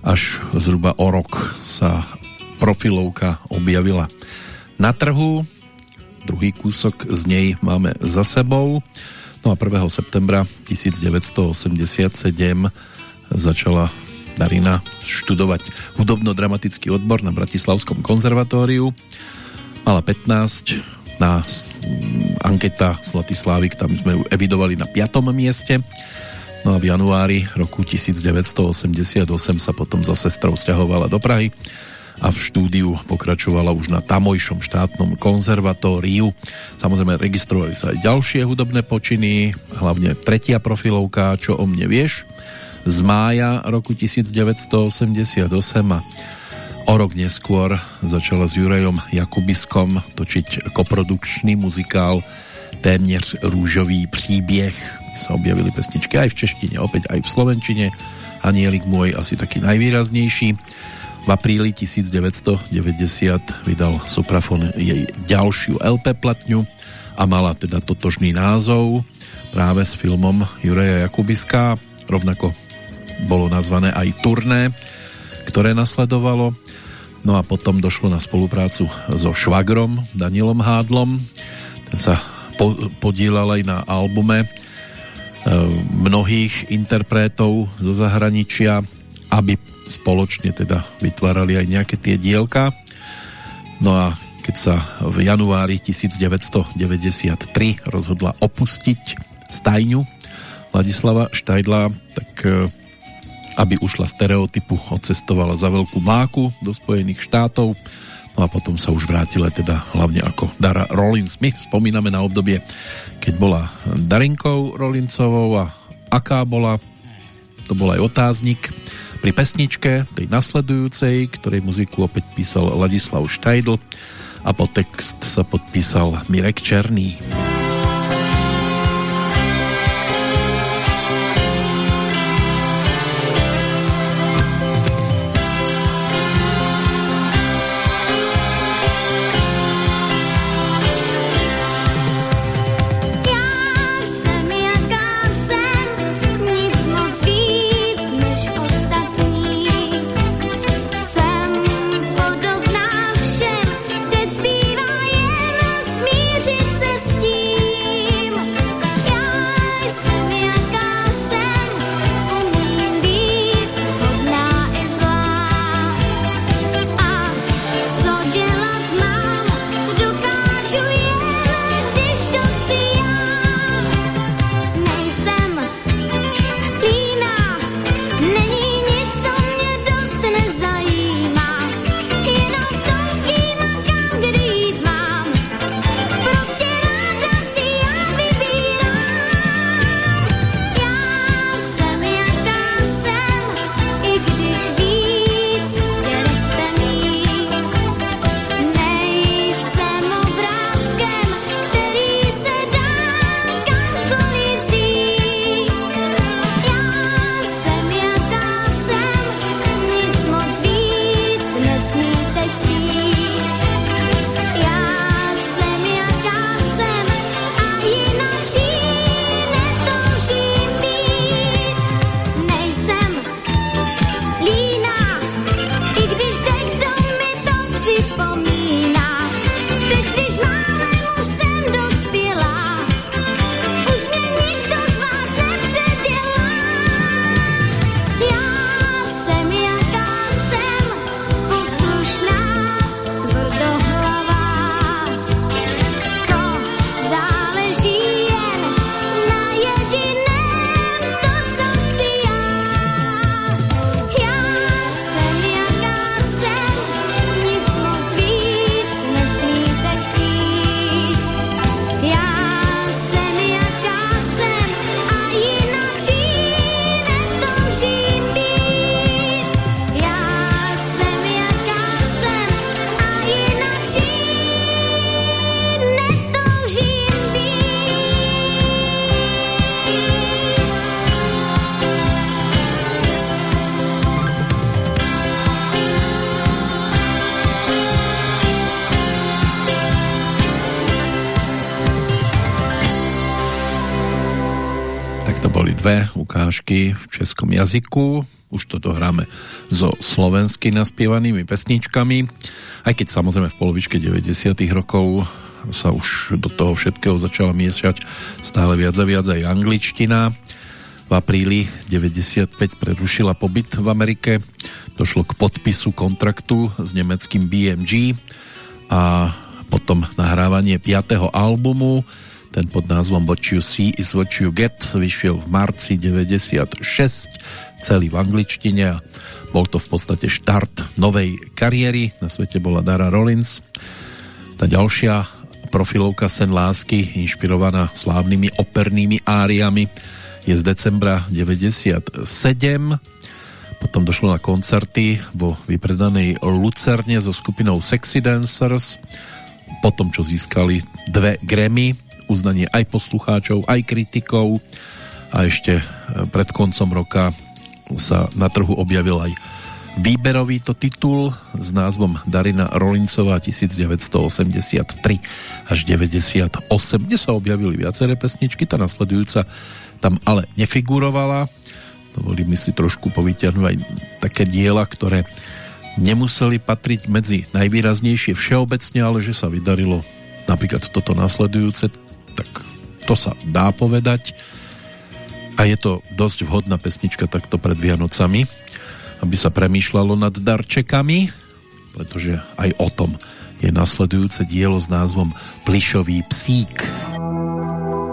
až zhruba o rok sa profilovka objavila na trhu. Druhý kúsok z nej máme za sebou. No a 1. septembra 1987 začala Darina študovať hudobno-dramatický odbor na Bratislavskom konzervatóriu. Mala 15, na anketa Zlatý Slávik, tam sme ju evidovali na 5. mieste. No a v januári roku 1988 sa potom so sestrou stiahovala do Prahy a v štúdiu pokračovala už na tamojšom štátnom konzervatóriu. Samozrejme registrovali sa aj ďalšie hudobné počiny, hlavne tretia profilovka Čo o mne vieš, z mája roku 1988 a o rok neskôr začala s Jurajom Jakubiskom točiť koprodukčný muzikál Téměř rúžový príbeh. Sa objavili pesničky aj v češtine, opäť aj v slovenčine. Anielik môj asi taký najvýraznejší. V apríli 1990 vydal Suprafon jej ďalšiu LP platňu a mala teda totožný názov práve s filmom Juraja Jakubiska. Rovnako bolo nazvané aj turné, ktoré nasledovalo. No a potom došlo na spoluprácu so švagrom Danielom Hádlom. Ten sa po, podielal aj na albume e, mnohých interpretov zo zahraničia, aby spoločne teda vytvárali aj nejaké tie dielka. No a keď sa v januári 1993 rozhodla opustiť stajňu Ladislava Štajdla, tak e, aby ušla stereotypu, odcestovala za veľkú máku do Spojených štátov, no a potom sa už vrátila teda hlavne ako Dara Rollins. My spomíname na obdobie, keď bola Darinkou Rollinsovou a aká bola, to bol aj otáznik pri pesničke, tej nasledujúcej, ktorej muziku opäť písal Ladislav Štajdl a po text sa podpísal Mirek Černý. cestí českom jazyku. Už toto hráme so slovensky naspievanými pesničkami, aj keď samozrejme v polovičke 90 rokov sa už do toho všetkého začala miešať stále viac a viac aj angličtina. V apríli 95 prerušila pobyt v Amerike, došlo k podpisu kontraktu s nemeckým BMG a potom nahrávanie 5. albumu ten pod názvom What You See is What You Get vyšiel v marci 96 celý v angličtine a bol to v podstate štart novej kariéry. Na svete bola Dara Rollins. Tá ďalšia profilovka Sen lásky inšpirovaná slávnymi opernými áriami je z decembra 97 potom došlo na koncerty vo vypredanej Lucerne so skupinou Sexy Dancers. Potom čo získali dve Grammy uznanie aj poslucháčov, aj kritikov. A ešte e, pred koncom roka sa na trhu objavil aj výberový to titul s názvom Darina Rolincová 1983 až 98, kde sa objavili viaceré pesničky, tá nasledujúca tam ale nefigurovala. Dovolím si trošku povyťahnuť aj také diela, ktoré nemuseli patriť medzi najvýraznejšie všeobecne, ale že sa vydarilo napríklad toto nasledujúce tak to sa dá povedať a je to dosť vhodná pesnička takto pred Vianocami, aby sa premýšľalo nad darčekami, pretože aj o tom je nasledujúce dielo s názvom Plišový psík. Plišový psík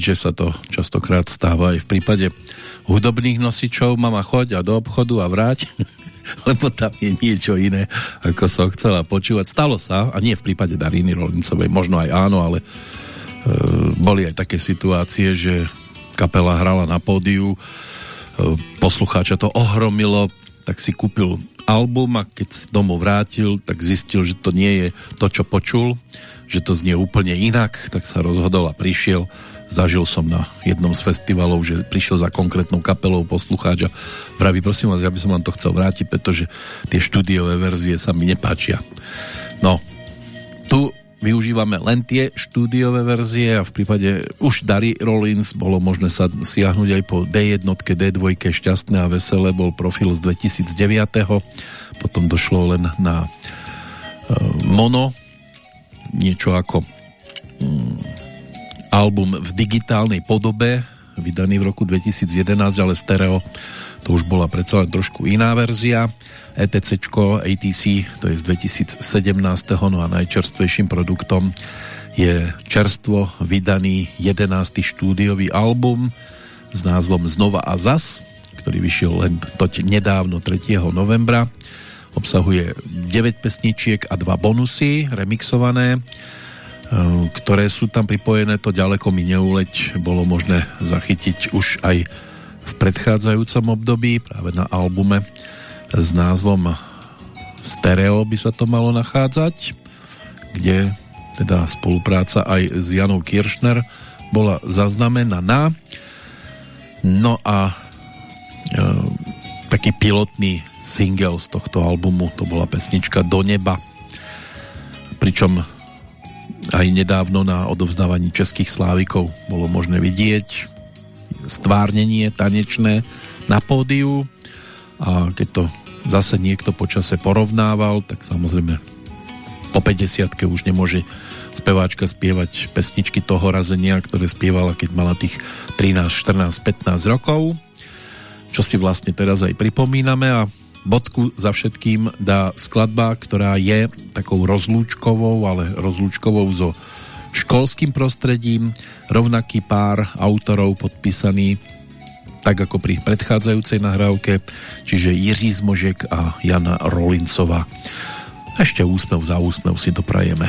že sa to častokrát stáva aj v prípade hudobných nosičov, mama choď a do obchodu a vráť, lebo tam je niečo iné, ako som chcela počúvať. Stalo sa, a nie v prípade Dariny Rolincovej, možno aj áno, ale e, boli aj také situácie, že kapela hrala na pódiu, e, poslucháča to ohromilo, tak si kúpil album a keď sa domov vrátil, tak zistil, že to nie je to, čo počul, že to znie úplne inak, tak sa rozhodol a prišiel zažil som na jednom z festivalov, že prišiel za konkrétnou kapelou poslucháč a praví, prosím vás, ja by som vám to chcel vrátiť, pretože tie štúdiové verzie sa mi nepáčia. No, tu využívame len tie štúdiové verzie a v prípade už Dary Rollins bolo možné sa siahnuť aj po D1, D2, šťastné a veselé bol profil z 2009. Potom došlo len na uh, mono, niečo ako um, album v digitálnej podobe, vydaný v roku 2011, ale stereo to už bola predsa len trošku iná verzia. ETC, ATC, to je z 2017. No a najčerstvejším produktom je čerstvo vydaný 11. štúdiový album s názvom Znova a zas, ktorý vyšiel len toť nedávno 3. novembra. Obsahuje 9 pesničiek a 2 bonusy remixované ktoré sú tam pripojené, to ďaleko mi neuleť, bolo možné zachytiť už aj v predchádzajúcom období, práve na albume s názvom Stereo by sa to malo nachádzať, kde teda spolupráca aj s Janou Kiršner bola zaznamenaná. No a e, taký pilotný single z tohto albumu to bola pesnička Do neba pričom aj nedávno na odovzdávaní českých slávikov bolo možné vidieť stvárnenie tanečné na pódiu. A keď to zase niekto počase porovnával, tak samozrejme po 50 už nemôže speváčka spievať pesničky toho razenia, ktoré spievala, keď mala tých 13, 14, 15 rokov, čo si vlastne teraz aj pripomíname a bodku za všetkým dá skladba, ktorá je takou rozlúčkovou, ale rozlúčkovou so školským prostredím, rovnaký pár autorov podpísaný tak ako pri predchádzajúcej nahrávke, čiže Jiří Zmožek a Jana Rolincová. Ešte úsmev za úsmev si to prajeme.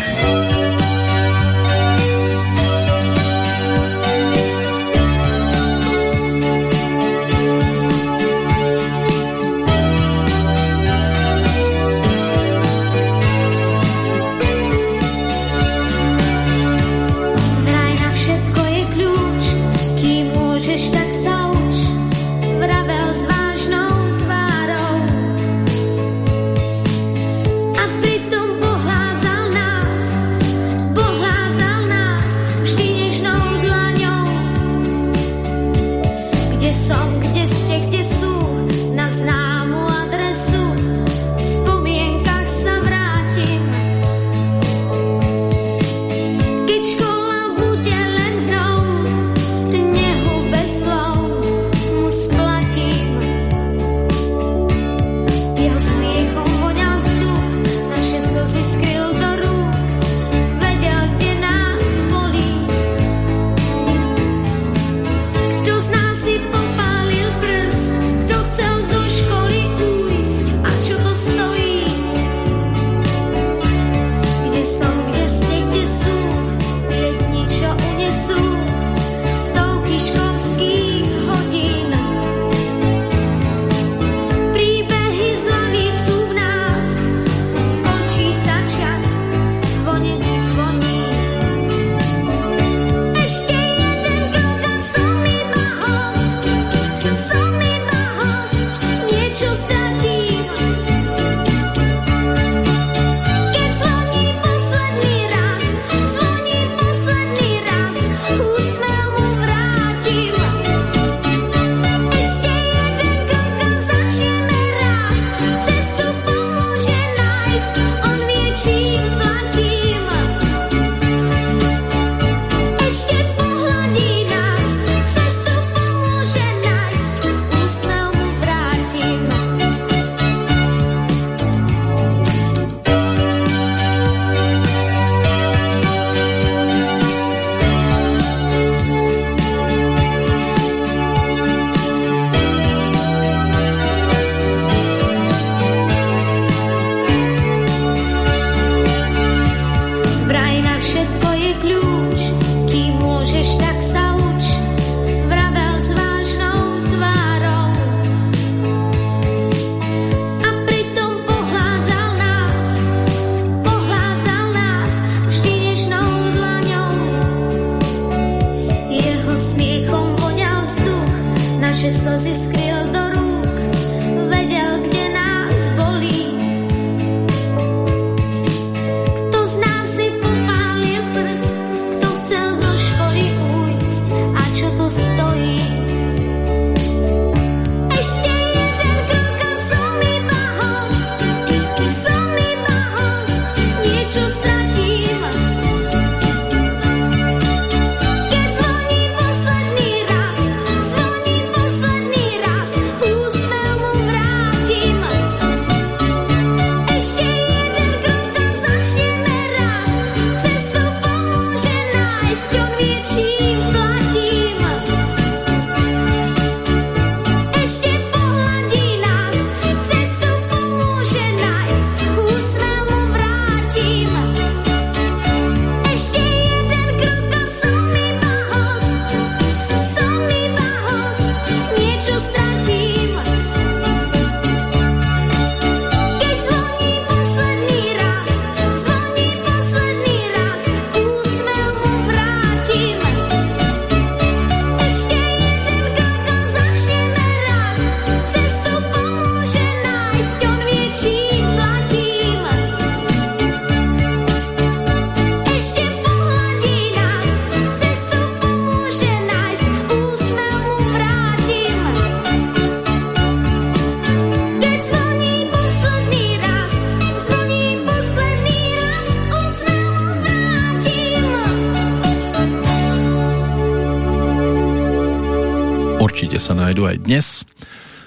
Určite sa nájdu aj dnes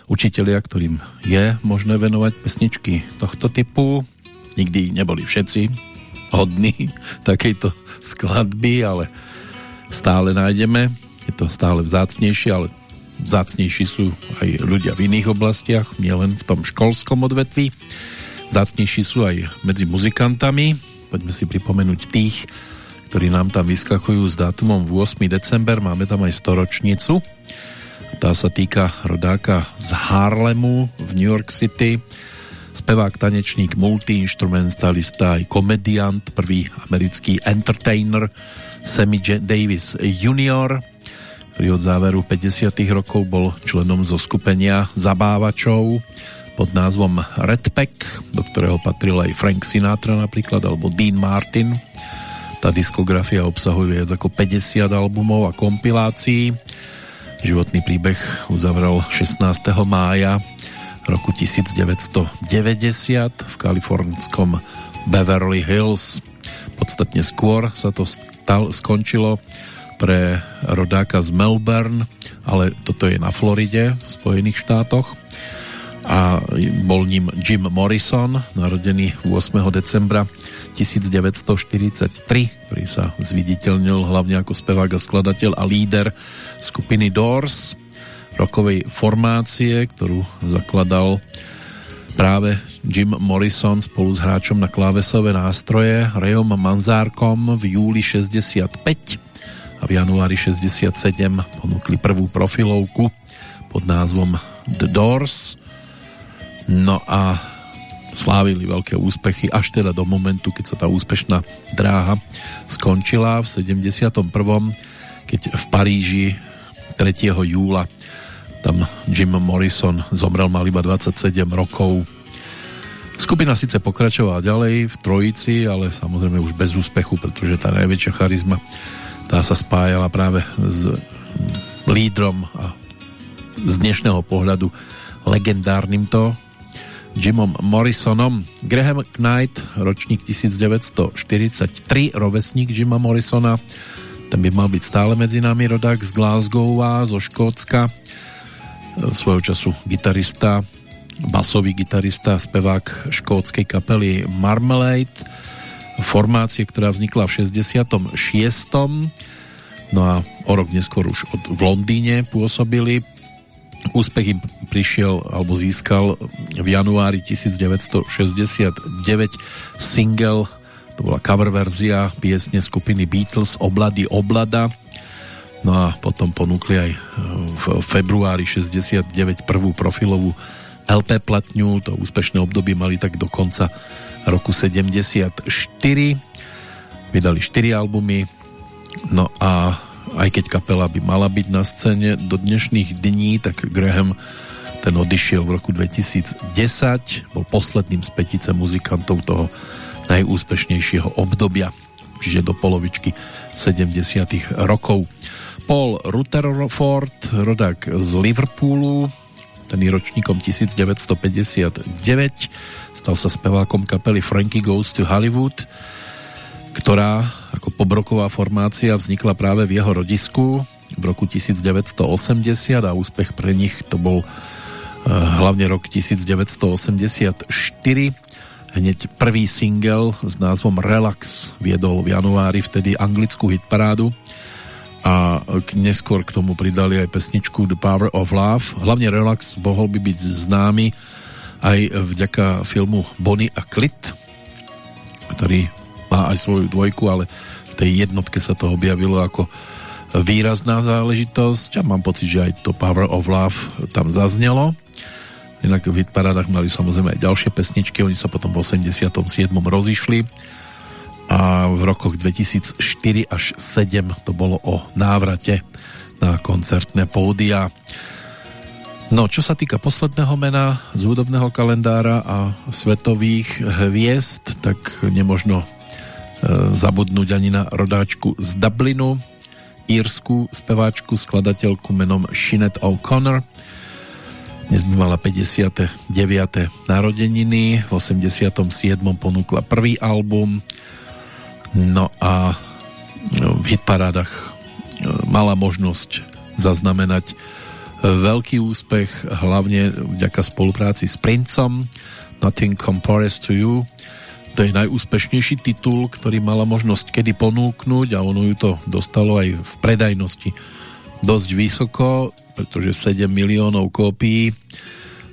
učitelia, ktorým je možné venovať pesničky tohto typu. Nikdy neboli všetci hodní takejto skladby, ale stále nájdeme. Je to stále vzácnejšie, ale vzácnejší sú aj ľudia v iných oblastiach, nielen v tom školskom odvetví. Vzácnejší sú aj medzi muzikantami. Poďme si pripomenúť tých, ktorí nám tam vyskakujú s dátumom v 8. december. Máme tam aj storočnicu. Tá sa týka rodáka z Harlemu v New York City. Spevák, tanečník, multiinstrumentalista aj komediant, prvý americký entertainer Sammy Davis Jr., ktorý od záveru 50. rokov bol členom zo skupenia zabávačov pod názvom Redpack, do ktorého patril aj Frank Sinatra napríklad, alebo Dean Martin. Tá diskografia obsahuje viac ako 50 albumov a kompilácií. Životný príbeh uzavrel 16. mája roku 1990 v kalifornskom Beverly Hills. Podstatne skôr sa to skončilo pre rodáka z Melbourne, ale toto je na Floride v Spojených štátoch a bol ním Jim Morrison, narodený 8. decembra 1943, ktorý sa zviditeľnil hlavne ako spevák a skladateľ a líder skupiny Doors, rokovej formácie, ktorú zakladal práve Jim Morrison spolu s hráčom na klávesové nástroje Rayom Manzárkom v júli 65 a v januári 67 ponúkli prvú profilovku pod názvom The Doors. No a slávili veľké úspechy až teda do momentu, keď sa tá úspešná dráha skončila v 71. keď v Paríži 3. júla tam Jim Morrison zomrel, mal iba 27 rokov. Skupina síce pokračovala ďalej v trojici, ale samozrejme už bez úspechu, pretože tá najväčšia charizma tá sa spájala práve s lídrom a z dnešného pohľadu legendárnym to Jimom Morrisonom. Graham Knight, ročník 1943, rovesník Jima Morrisona, ten by mal byť stále medzi nami rodák z Glasgow a zo Škótska. Svojho času gitarista, basový gitarista, spevák škótskej kapely Marmalade formácie, ktorá vznikla v 66. No a o rok neskôr už od, v Londýne pôsobili. Úspech im prišiel alebo získal v januári 1969 single, to bola cover verzia piesne skupiny Beatles Oblady Oblada. No a potom ponúkli aj v februári 69 prvú profilovú LP platňu, to úspešné obdobie mali tak do konca roku 74. Vydali 4 albumy, no a aj keď kapela by mala byť na scéne do dnešných dní, tak Graham ten odišiel v roku 2010, bol posledným z petice muzikantov toho najúspešnejšieho obdobia, čiže do polovičky 70 rokov. Paul Rutherford, rodák z Liverpoolu, ten je ročníkom 1959, stal sa spevákom kapely Frankie Goes to Hollywood, ktorá ako pobroková formácia vznikla práve v jeho rodisku v roku 1980 a úspech pre nich to bol uh, hlavne rok 1984. Hneď prvý single s názvom Relax viedol v januári vtedy anglickú hitparádu a neskôr k tomu pridali aj pesničku The Power of Love. Hlavne Relax mohol by byť známy aj vďaka filmu Bonnie a Clyde, ktorý má aj svoju dvojku, ale v tej jednotke sa to objavilo ako výrazná záležitosť a mám pocit, že aj to Power of Love tam zaznelo. Inak v hitparádach mali samozrejme aj ďalšie pesničky, oni sa potom v 87. rozišli a v rokoch 2004 až 2007 to bolo o návrate na koncertné pódia. No, čo sa týka posledného mena z hudobného kalendára a svetových hviezd, tak nemožno zabudnúť ani na rodáčku z Dublinu, írsku speváčku, skladateľku menom Sinead O'Connor. Dnes by mala 59. narodeniny, v 87. ponúkla prvý album, No a v hitparádach e, mala možnosť zaznamenať veľký úspech, hlavne vďaka spolupráci s Princom Nothing Compares to You to je najúspešnejší titul, ktorý mala možnosť kedy ponúknuť a ono ju to dostalo aj v predajnosti dosť vysoko, pretože 7 miliónov kópií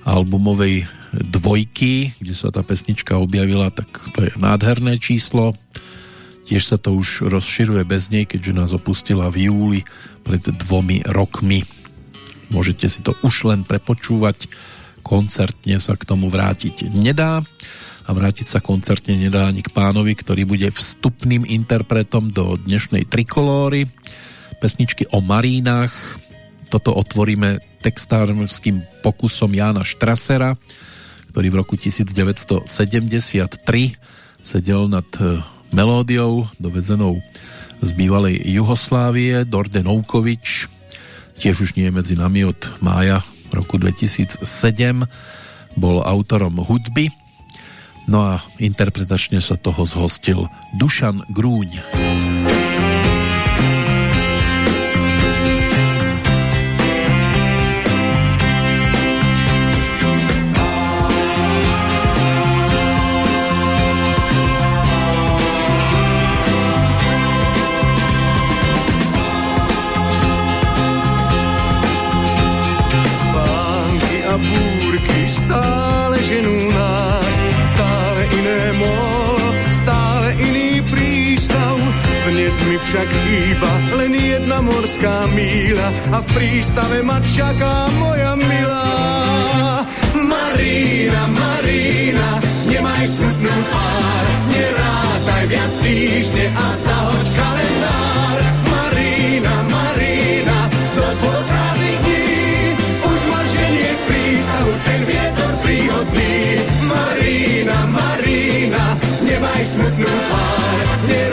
albumovej dvojky, kde sa tá pesnička objavila, tak to je nádherné číslo. Tiež sa to už rozširuje bez nej, keďže nás opustila v júli pred dvomi rokmi. Môžete si to už len prepočúvať, koncertne sa k tomu vrátiť nedá a vrátiť sa koncertne nedá ani k pánovi, ktorý bude vstupným interpretom do dnešnej trikolóry. Pesničky o marínach. Toto otvoríme textárským pokusom Jána Štrasera, ktorý v roku 1973 sedel nad e, melódiou dovezenou z bývalej Juhoslávie Dorde Noukovič tiež už nie je medzi nami od mája roku 2007 bol autorom hudby No a interpretačne sa toho zhostil Dušan Grúň. Však chýba len jedna morská míľa a v prístave ma čaká moja milá. Marína, Marína, nemaj smutnú tvár, nerátaj viac týždne a zahoď kalendár. Marína, Marína, dosť bolo právnych dní, už ma ženie k prístavu ten vietor príhodný. Marína, Marína, nemaj smutnú tvár, nerátaj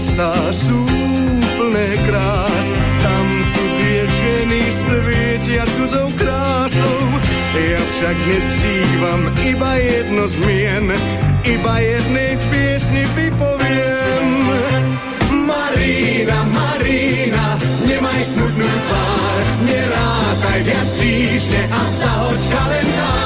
mesta sú plné krás, tam cudzie ženy svietia cudzou krásou. Ja však dnes vzývam iba jedno zmien, iba jednej v piesni vypoviem. Marína, Marína, nemaj smutnú tvár, nerátaj viac týždne a zahoď kalendár.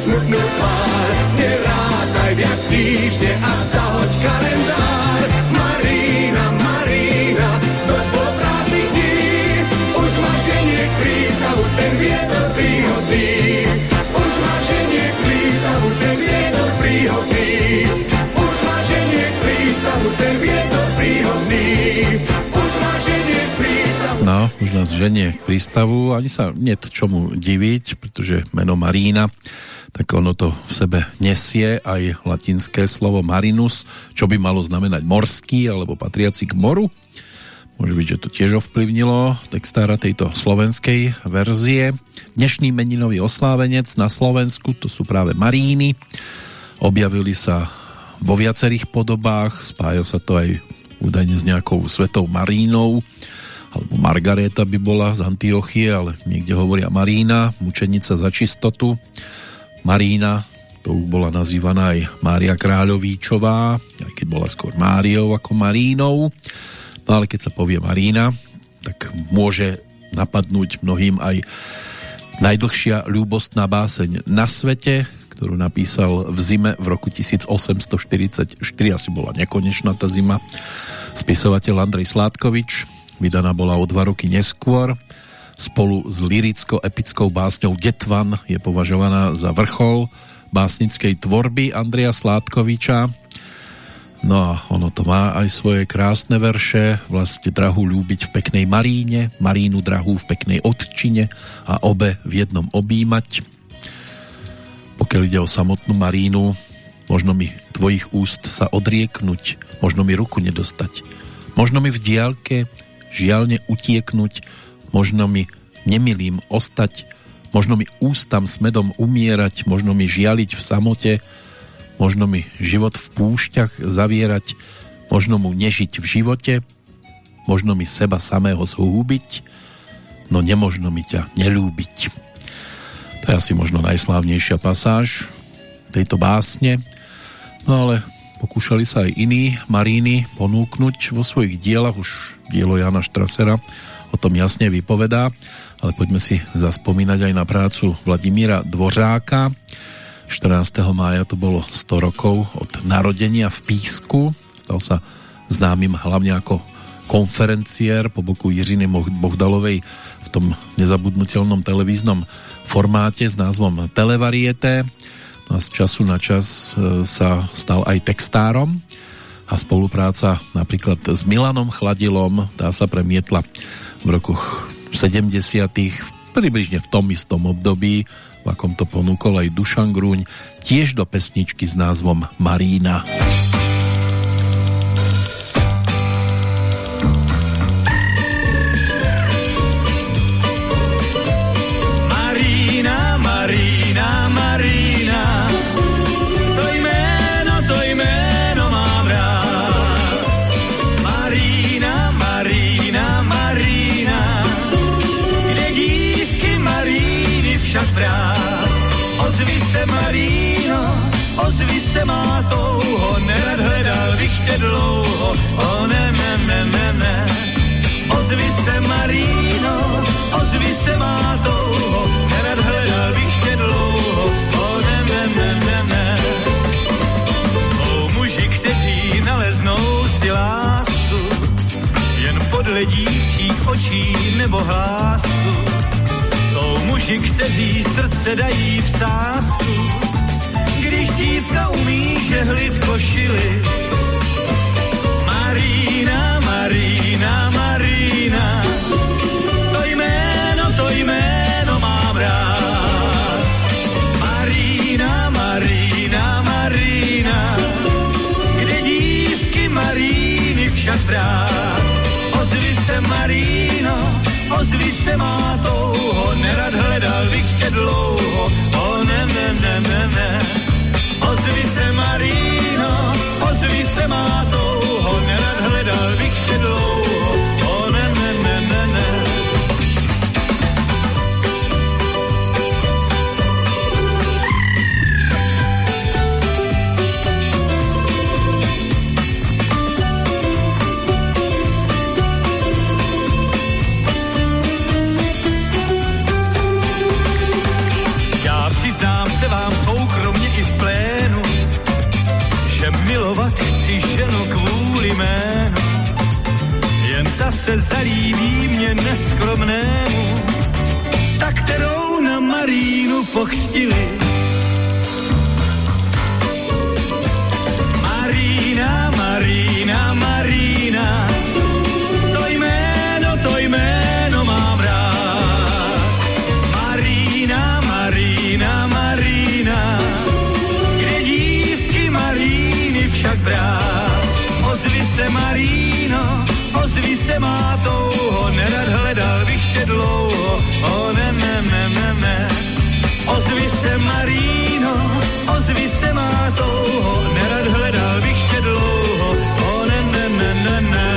Smutnú tvár, nerátaj viac týždne a zahoď kalendár. Marína, Marína, dosť bolo prázdnych dní, už ma ženie k prístavu, ten vietor príhodný. Už ma ženie k prístavu, ten vietor príhodný. Už ma ženie k prístavu, ten vietor príhodný. No, už nás ženie k prístavu, ani sa nie čomu diviť, pretože meno Marína, tak ono to v sebe nesie aj latinské slovo marinus, čo by malo znamenať morský alebo patriaci k moru. Môže byť, že to tiež ovplyvnilo textára tejto slovenskej verzie. Dnešný meninový oslávenec na Slovensku to sú práve Maríny. Objavili sa vo viacerých podobách, spája sa to aj údajne s nejakou svetou Marínou, alebo Margareta by bola z Antiochie, ale niekde hovoria Marína, mučenica za čistotu. Marína, to už bola nazývaná aj Mária Kráľovíčová, aj keď bola skôr Máriou ako Marínou. No ale keď sa povie Marína, tak môže napadnúť mnohým aj najdlhšia ľúbostná báseň na svete, ktorú napísal v zime v roku 1844, asi bola nekonečná tá zima, spisovateľ Andrej Sládkovič, Vydaná bola o dva roky neskôr. Spolu s liricko-epickou básňou Detvan je považovaná za vrchol básnickej tvorby Andreja Sládkoviča. No a ono to má aj svoje krásne verše, vlastne drahu ľúbiť v peknej maríne, marínu drahu v peknej odčine a obe v jednom objímať. Pokiaľ ide o samotnú marínu, možno mi tvojich úst sa odrieknúť, možno mi ruku nedostať, možno mi v diálke žialne utieknúť, možno mi nemilým ostať, možno mi ústam smedom umierať, možno mi žialiť v samote, možno mi život v púšťach zavierať, možno mu nežiť v živote, možno mi seba samého zhúbiť, no nemožno mi ťa nelúbiť. To je asi možno najslávnejšia pasáž tejto básne, no ale pokúšali sa aj iní Maríny ponúknuť vo svojich dielach, už dielo Jana Štrasera o tom jasne vypovedá, ale poďme si zaspomínať aj na prácu Vladimíra Dvořáka, 14. mája to bolo 100 rokov od narodenia v Písku. Stal sa známym hlavne ako konferenciér po boku Jiřiny Bohdalovej v tom nezabudnutelnom televíznom formáte s názvom Televariete. A z času na čas e, sa stal aj textárom a spolupráca napríklad s Milanom Chladilom tá sa premietla v rokoch 70. približne v tom istom období v akom to ponúkol aj Dušan Grúň, tiež do pesničky s názvom Marína. Marína, se má touho, nerad hledal bych tě dlouho, o ne, ne, ne, ne, ne. Ozvi se Maríno, ozvi se má touho, nerad hledal bych tě dlouho, o ne, ne, ne, ne, ne. Jsou muži, kteří naleznou si lásku, jen podle dívčích očí nebo hlásku jsou muži, kteří srdce dají v sásku, když dívka umí žehlit košily. Marína, Marína, Marína, to jméno, to jméno mám rád. Marína, Marína, Marína, kde dívky Maríny však brát. Ozvi se Maríno, ozvi se má touho, nerad hledal bych tě dlouho, o ne, ne, ne, ne, ne. Ozvi se Marino, ozvi se má touho, nerad hledal bych tě dlouho, se zalíbí mě neskromnému, tak kterou na Marínu pochstili. Dlouho, o ne, ne, ne, ne, ne. Ozvi se Maríno, ozvi se má touho, nerad hledal bych tě dlouho, o ne, ne, ne, ne, ne.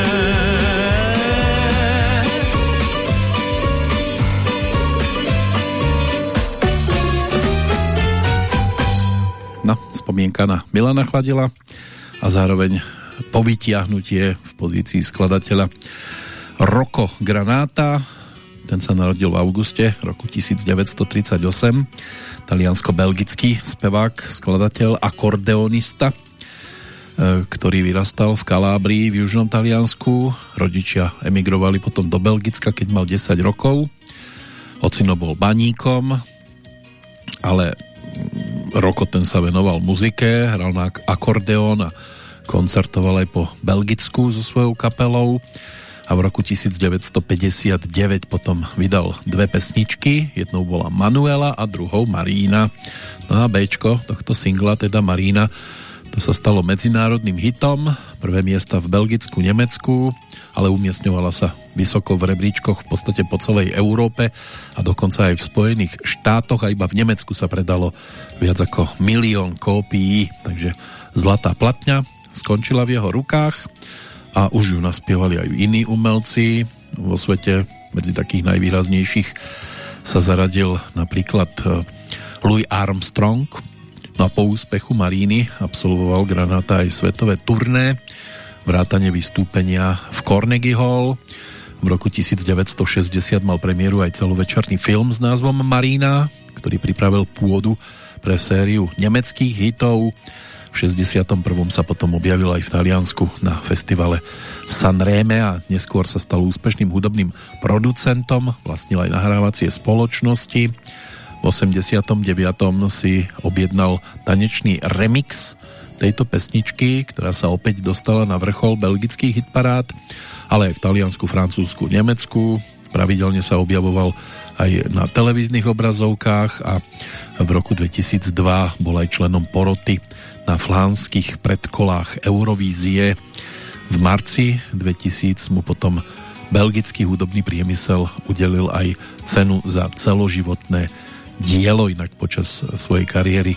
No, spomienka na Milana Chladila a zároveň povytiahnutie v pozícii skladateľa Roko Granáta. Ten sa narodil v auguste roku 1938. Taliansko-belgický spevák, skladateľ, akordeonista, e, ktorý vyrastal v Kalábrii v južnom Taliansku. Rodičia emigrovali potom do Belgicka, keď mal 10 rokov. Ocino bol baníkom, ale Roko ten sa venoval muzike, hral na akordeón a koncertoval aj po Belgicku so svojou kapelou a v roku 1959 potom vydal dve pesničky, jednou bola Manuela a druhou Marína. No a Bčko tohto singla, teda Marína, to sa stalo medzinárodným hitom, prvé miesta v Belgicku, Nemecku, ale umiestňovala sa vysoko v rebríčkoch v podstate po celej Európe a dokonca aj v Spojených štátoch a iba v Nemecku sa predalo viac ako milión kópií, takže zlatá platňa skončila v jeho rukách a už ju naspievali aj iní umelci vo svete, medzi takých najvýraznejších sa zaradil napríklad eh, Louis Armstrong, No a po úspechu Maríny absolvoval Granáta aj svetové turné, vrátane vystúpenia v Carnegie Hall. V roku 1960 mal premiéru aj celovečerný film s názvom Marína, ktorý pripravil pôdu pre sériu nemeckých hitov. V 61. sa potom objavil aj v Taliansku na festivale v Sanreme a neskôr sa stal úspešným hudobným producentom, vlastnil aj nahrávacie spoločnosti. V 89. si objednal tanečný remix tejto pesničky, ktorá sa opäť dostala na vrchol belgických hitparád, ale aj v Taliansku, Francúzsku, Nemecku. Pravidelne sa objavoval aj na televíznych obrazovkách a v roku 2002 bol aj členom poroty na flánskych predkolách Eurovízie. V marci 2000 mu potom belgický hudobný priemysel udelil aj cenu za celoživotné dielo, inak počas svojej kariéry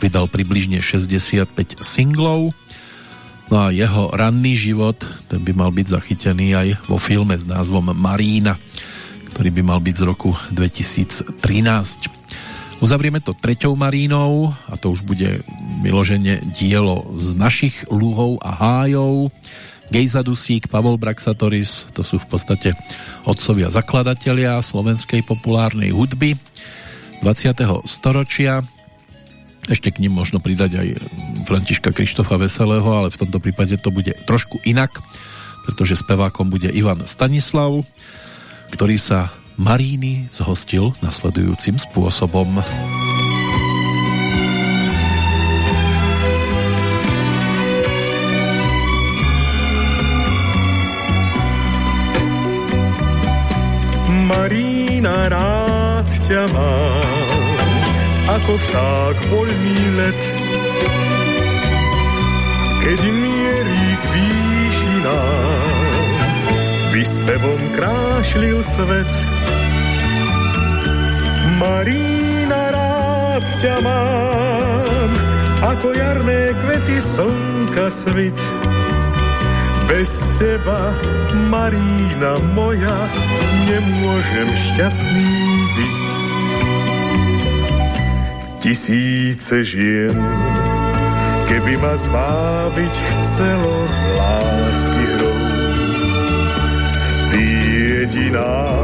vydal približne 65 singlov. No a jeho ranný život, ten by mal byť zachytený aj vo filme s názvom Marína, ktorý by mal byť z roku 2013. Uzavrieme to treťou Marínou a to už bude vyloženie dielo z našich lúhov a hájov. Gejza Dusík, Pavol Braxatoris, to sú v podstate otcovia zakladatelia slovenskej populárnej hudby 20. storočia. Ešte k ním možno pridať aj Františka Krištofa Veselého, ale v tomto prípade to bude trošku inak, pretože spevákom bude Ivan Stanislav, ktorý sa Maríny zhostil nasledujúcim spôsobom. Marína rád ťa mám ako vták voľný let. Keď mierí k výšinám, vyspevom krášlil svet. Marína, rád ťa mám, ako jarné kvety slnka svit. Bez teba, Marína moja, nemôžem šťastný byť tisíce žien. Keby ma zvábiť chcelo lásky jediná,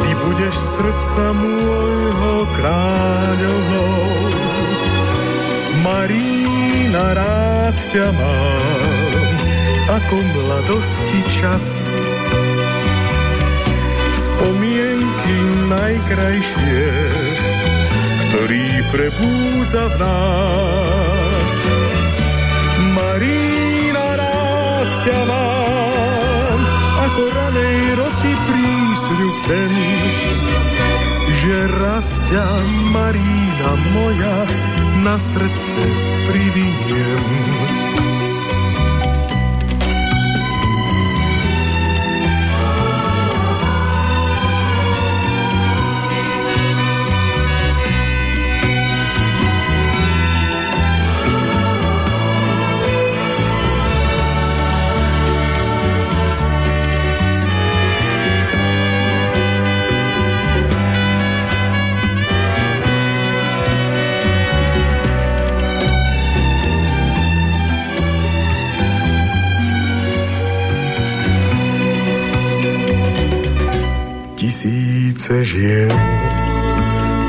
ty budeš srdca môjho kráľovou. Marína, rád ťa mám, ako mladosti čas. Spomienky najkrajšie, ktorý prebúdza v nás. Marína, rád ťa mám, ako prísľub ten, že raz ťa, Marína moja, na srdce priviniem. Žien.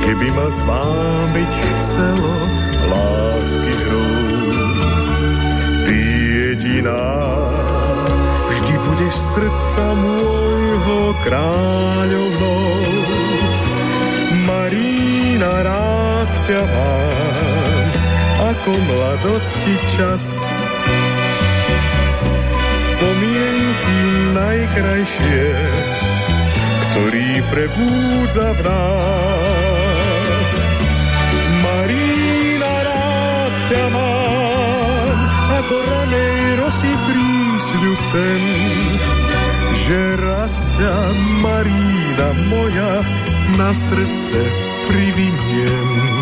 Keby ma zvábiť chcelo lásky hrou, ty jediná, vždy budeš srdca môjho kráľovnou. Marína, rád ťa mám, ako mladosti čas, spomienky najkrajšie, ktorý prebúdza v nás. Marína, rád ťa mám, ako ranej rosy prísľub ten, že raz ťa, Marína moja, na srdce priviniem.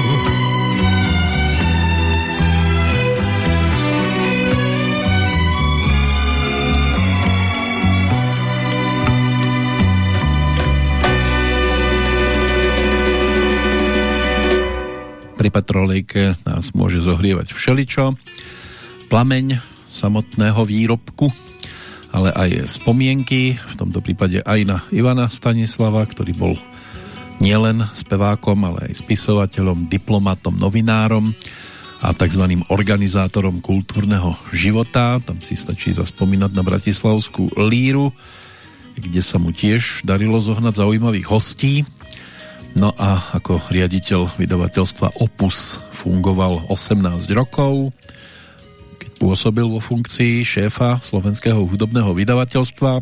Pri patrolejke nás môže zohrievať všeličo. Plameň samotného výrobku, ale aj spomienky, v tomto prípade aj na Ivana Stanislava, ktorý bol nielen spevákom, ale aj spisovateľom, diplomatom, novinárom a tzv. organizátorom kultúrneho života. Tam si stačí zaspomínať na Bratislavskú líru, kde sa mu tiež darilo zohnať zaujímavých hostí. No a ako riaditeľ vydavateľstva Opus fungoval 18 rokov, keď pôsobil vo funkcii šéfa slovenského hudobného vydavateľstva,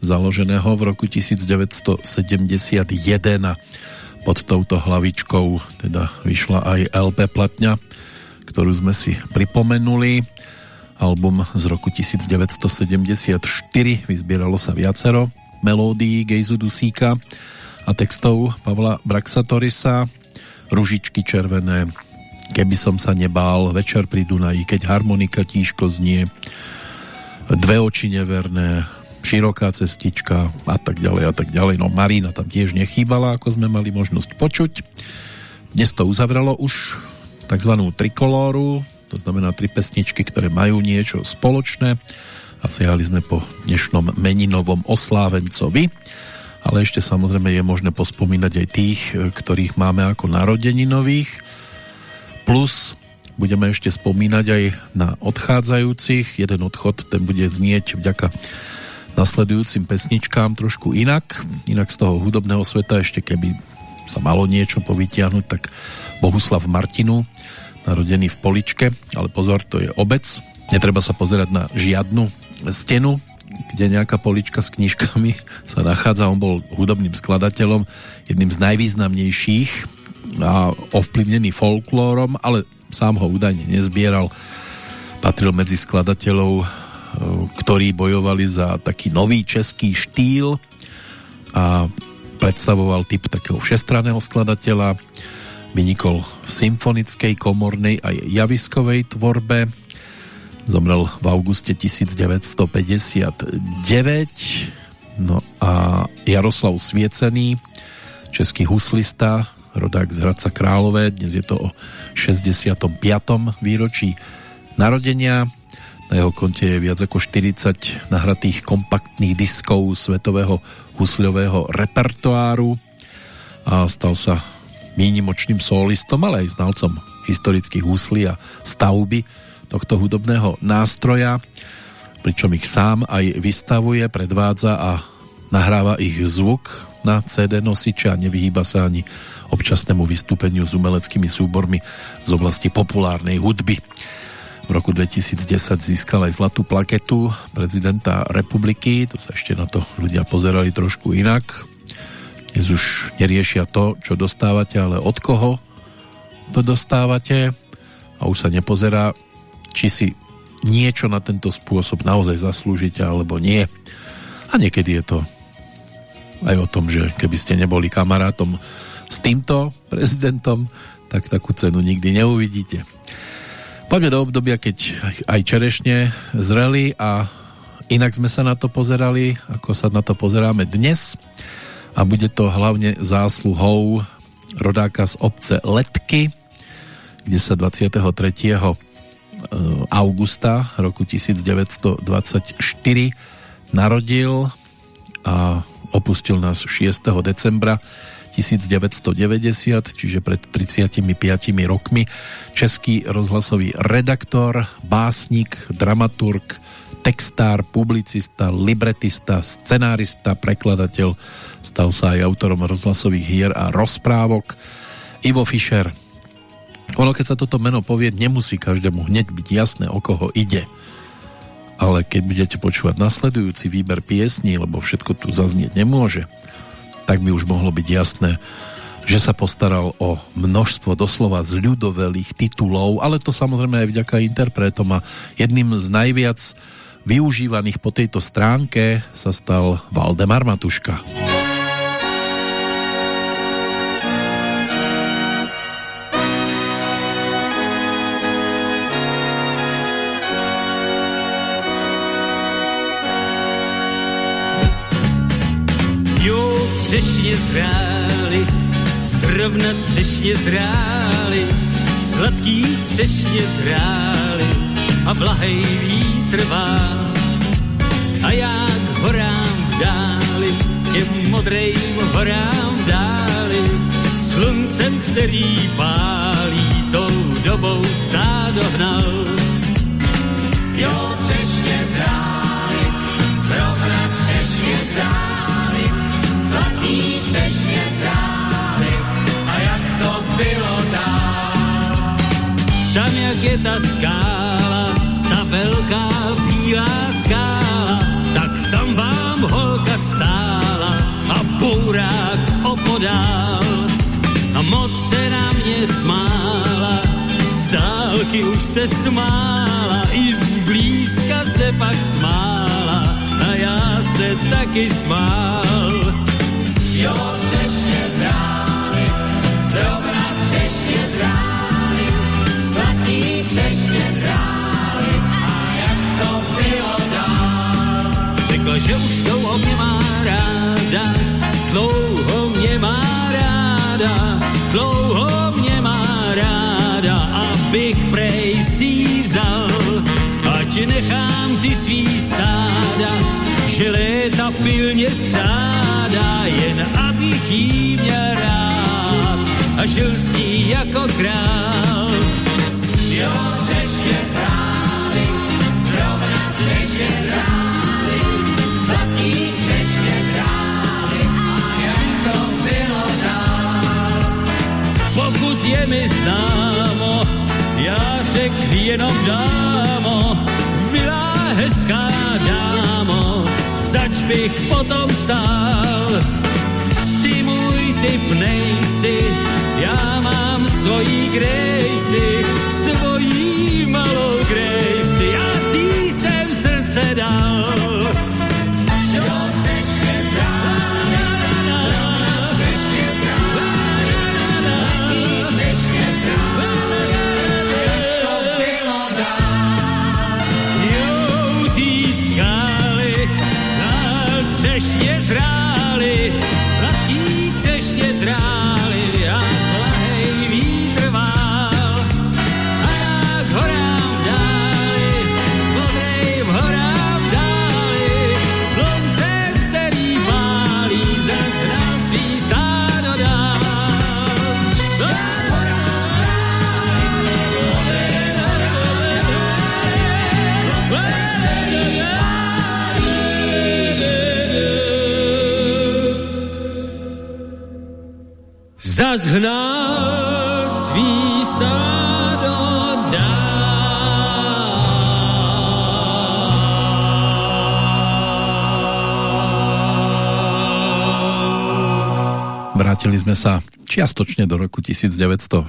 založeného v roku 1971 a pod touto hlavičkou teda vyšla aj LP platňa, ktorú sme si pripomenuli. Album z roku 1974, vyzbieralo sa viacero melódií Gejzu Dusíka, a textov Pavla Braxatorisa Ružičky červené Keby som sa nebál Večer pri Dunaji Keď harmonika tížko znie Dve oči neverné Široká cestička a tak ďalej a tak ďalej. No Marina tam tiež nechýbala, ako sme mali možnosť počuť. Dnes to uzavrelo už tzv. trikolóru, to znamená tri pesničky, ktoré majú niečo spoločné a siahali sme po dnešnom meninovom oslávencovi ale ešte samozrejme je možné pospomínať aj tých, e, ktorých máme ako narodeninových. Plus budeme ešte spomínať aj na odchádzajúcich. Jeden odchod, ten bude znieť vďaka nasledujúcim pesničkám trošku inak. Inak z toho hudobného sveta ešte keby sa malo niečo povytiahnuť, tak Bohuslav Martinu, narodený v Poličke, ale pozor, to je obec. Netreba sa pozerať na žiadnu stenu, kde nejaká polička s knižkami sa nachádza. On bol hudobným skladateľom, jedným z najvýznamnejších a ovplyvnený folklórom, ale sám ho údajne nezbieral. Patril medzi skladateľov, e, ktorí bojovali za taký nový český štýl a predstavoval typ takého všestraného skladateľa. Vynikol v symfonickej, komornej aj javiskovej tvorbe Zomrel v auguste 1959. No a Jaroslav Sviecený, český huslista, rodák z Hradca Králové, dnes je to o 65. výročí narodenia. Na jeho konte je viac ako 40 nahratých kompaktných diskov svetového husľového repertoáru a stal sa výnimočným solistom, ale aj znalcom historických huslí a stavby tohto hudobného nástroja, pričom ich sám aj vystavuje, predvádza a nahráva ich zvuk na CD nosiče a nevyhýba sa ani občasnému vystúpeniu s umeleckými súbormi z oblasti populárnej hudby. V roku 2010 získal aj zlatú plaketu prezidenta republiky, to sa ešte na to ľudia pozerali trošku inak. Dnes už neriešia to, čo dostávate, ale od koho to dostávate a už sa nepozerá či si niečo na tento spôsob naozaj zaslúžite alebo nie. A niekedy je to aj o tom, že keby ste neboli kamarátom s týmto prezidentom, tak takú cenu nikdy neuvidíte. Poďme do obdobia, keď aj čerešne zreli a inak sme sa na to pozerali, ako sa na to pozeráme dnes. A bude to hlavne zásluhou rodáka z obce Letky, kde sa 23 Eh, augusta roku 1924 narodil a opustil nás 6. decembra 1990, čiže pred 35 rokmi, český rozhlasový redaktor, básnik, dramaturg, textár, publicista, libretista, scenárista, prekladateľ, stal sa aj autorom rozhlasových hier a rozprávok. Ivo Fischer, ono, keď sa toto meno povie, nemusí každému hneď byť jasné, o koho ide. ale keď budete počúvať nasledujúci výber piesní, lebo všetko tu zaznieť nemôže, tak by už mohlo byť jasné, že sa postaral o množstvo doslova zľudovelých titulov, ale to samozrejme aj vďaka interpretom a jedným z najviac využívaných po tejto stránke sa stal Valdemar Matuška. třešně zrály, zrovna třešně zrály, sladký třešně zrály a blahej vítr vál. A já k horám dáli, těm modrým horám dáli, sluncem, který pálí, tou dobou stádo hnal. Jo, třešně zrály, zrovna třešně zrály, jak je ta skála, ta velká bílá skála, tak tam vám holka stála a bourák opodál. A moc se na mě smála, z dálky už se smála, i zblízka se pak smála a já se taky smál. Jo, dál. Řekla, že už dlouho mě má ráda, dlouho mě má ráda, dlouho mě má ráda, abych prej si vzal. Ať nechám ty svý stáda, že léta pilně střádá, jen abych jí měl rád a žil s ní jako král. Pokud je mi známo, já řek jenom dámo, milá hezká dámo, zač bych potom stál. Ty můj typ nejsi, já mám svojí grejsi, svojí malou grejsi Zazhnal svý stádo Vrátili sme sa čiastočne do roku 1964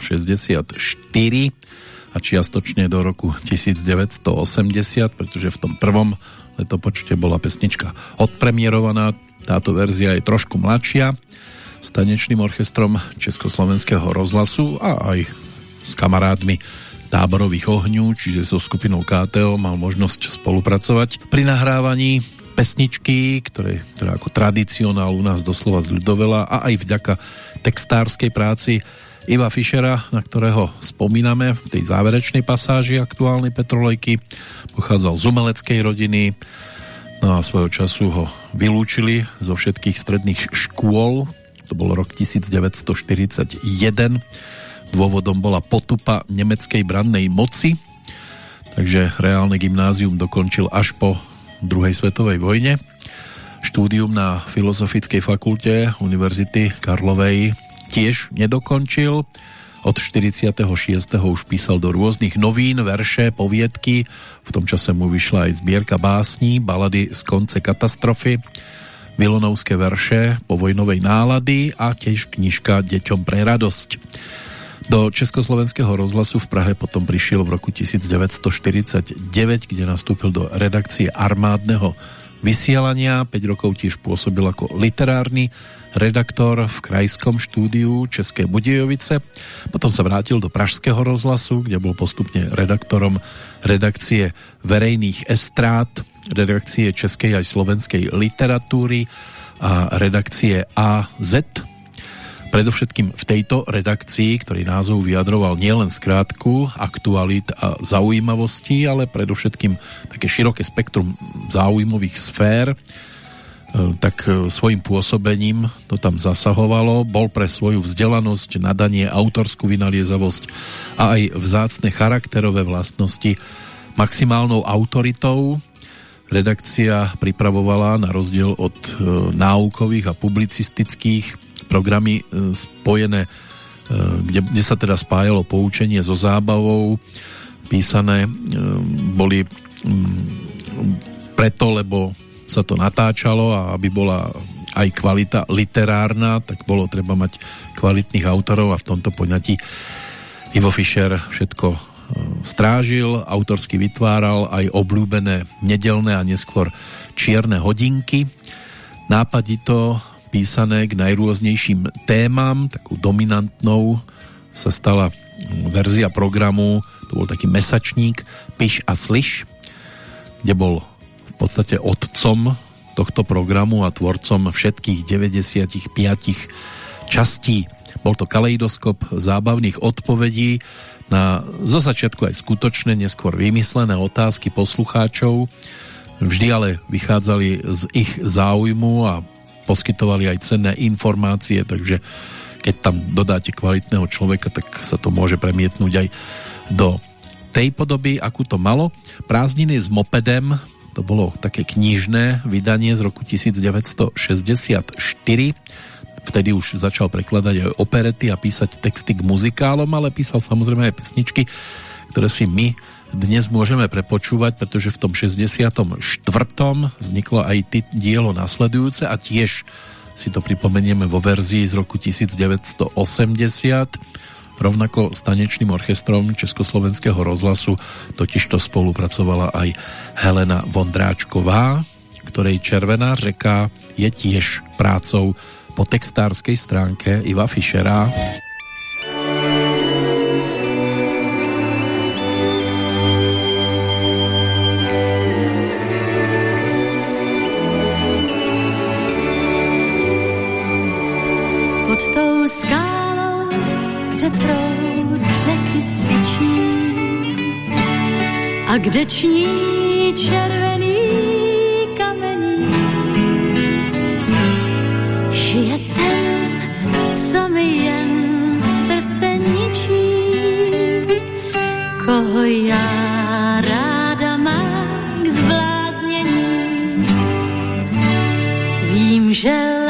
a čiastočne do roku 1980, pretože v tom prvom letopočte bola pesnička odpremierovaná. Táto verzia je trošku mladšia s tanečným orchestrom Československého rozhlasu a aj s kamarádmi táborových ohňů, čiže so skupinou KTO mal možnosť spolupracovať pri nahrávaní pesničky, ktoré, ktorá ako tradicionál u nás doslova zľudovela a aj vďaka textárskej práci Iva Fischera, na ktorého spomíname v tej záverečnej pasáži aktuálnej Petrolejky. Pochádzal z umeleckej rodiny, no a svojho času ho vylúčili zo všetkých stredných škôl. To bol rok 1941. Dôvodom bola potupa nemeckej brannej moci, takže reálne gymnázium dokončil až po druhej svetovej vojne. Štúdium na Filozofickej fakulte Univerzity Karlovej tiež nedokončil Od 46. už písal do rôznych novín, verše, poviedky. V tom čase mu vyšla aj zbierka básní, balady z konce katastrofy, Vilonovské verše po vojnovej nálady a tiež knižka Deťom pre radosť. Do Československého rozhlasu v Prahe potom prišiel v roku 1949, kde nastúpil do redakcie armádneho vysielania. 5 rokov tiež pôsobil ako literárny redaktor v krajskom štúdiu České Budejovice. Potom sa vrátil do Pražského rozhlasu, kde bol postupne redaktorom redakcie verejných estrát, redakcie českej aj slovenskej literatúry a redakcie AZ, Predovšetkým v tejto redakcii, ktorý názov vyjadroval nielen skrátku aktualit a zaujímavosti, ale predovšetkým také široké spektrum záujmových sfér, e, tak e, svojim pôsobením to tam zasahovalo. Bol pre svoju vzdelanosť, nadanie, autorskú vynaliezavosť a aj vzácne charakterové vlastnosti maximálnou autoritou. Redakcia pripravovala na rozdiel od e, náukových a publicistických programy e, spojené, e, kde, kde sa teda spájalo poučenie so zábavou, písané e, boli mm, preto, lebo sa to natáčalo a aby bola aj kvalita literárna, tak bolo treba mať kvalitných autorov a v tomto poňatí Ivo Fischer všetko strážil, autorsky vytváral aj obľúbené nedelné a neskôr čierne hodinky. Nápadito písané k najrôznejším témam, takou dominantnou sa stala verzia programu, to bol taký mesačník Piš a Slyš, kde bol v podstate otcom tohto programu a tvorcom všetkých 95 častí. Bol to kaleidoskop zábavných odpovedí na zo začiatku aj skutočné, neskôr vymyslené otázky poslucháčov. Vždy ale vychádzali z ich záujmu a poskytovali aj cenné informácie, takže keď tam dodáte kvalitného človeka, tak sa to môže premietnúť aj do tej podoby, akú to malo. Prázdniny s mopedem, to bolo také knižné vydanie z roku 1964. Vtedy už začal prekladať aj operety a písať texty k muzikálom, ale písal samozrejme aj pesničky, ktoré si my dnes môžeme prepočúvať, pretože v tom 64. vzniklo aj dielo nasledujúce a tiež si to pripomenieme vo verzii z roku 1980 rovnako s tanečným orchestrom Československého rozhlasu totižto spolupracovala aj Helena Vondráčková, ktorej Červená řeka je tiež prácou po textárskej stránke Iva Fischera. Skálou, kde proud řeky syčí a kde ční červený kamení. Žije ten, co mi jen srdce ničí, koho já ráda mám k zbláznění. Vím, že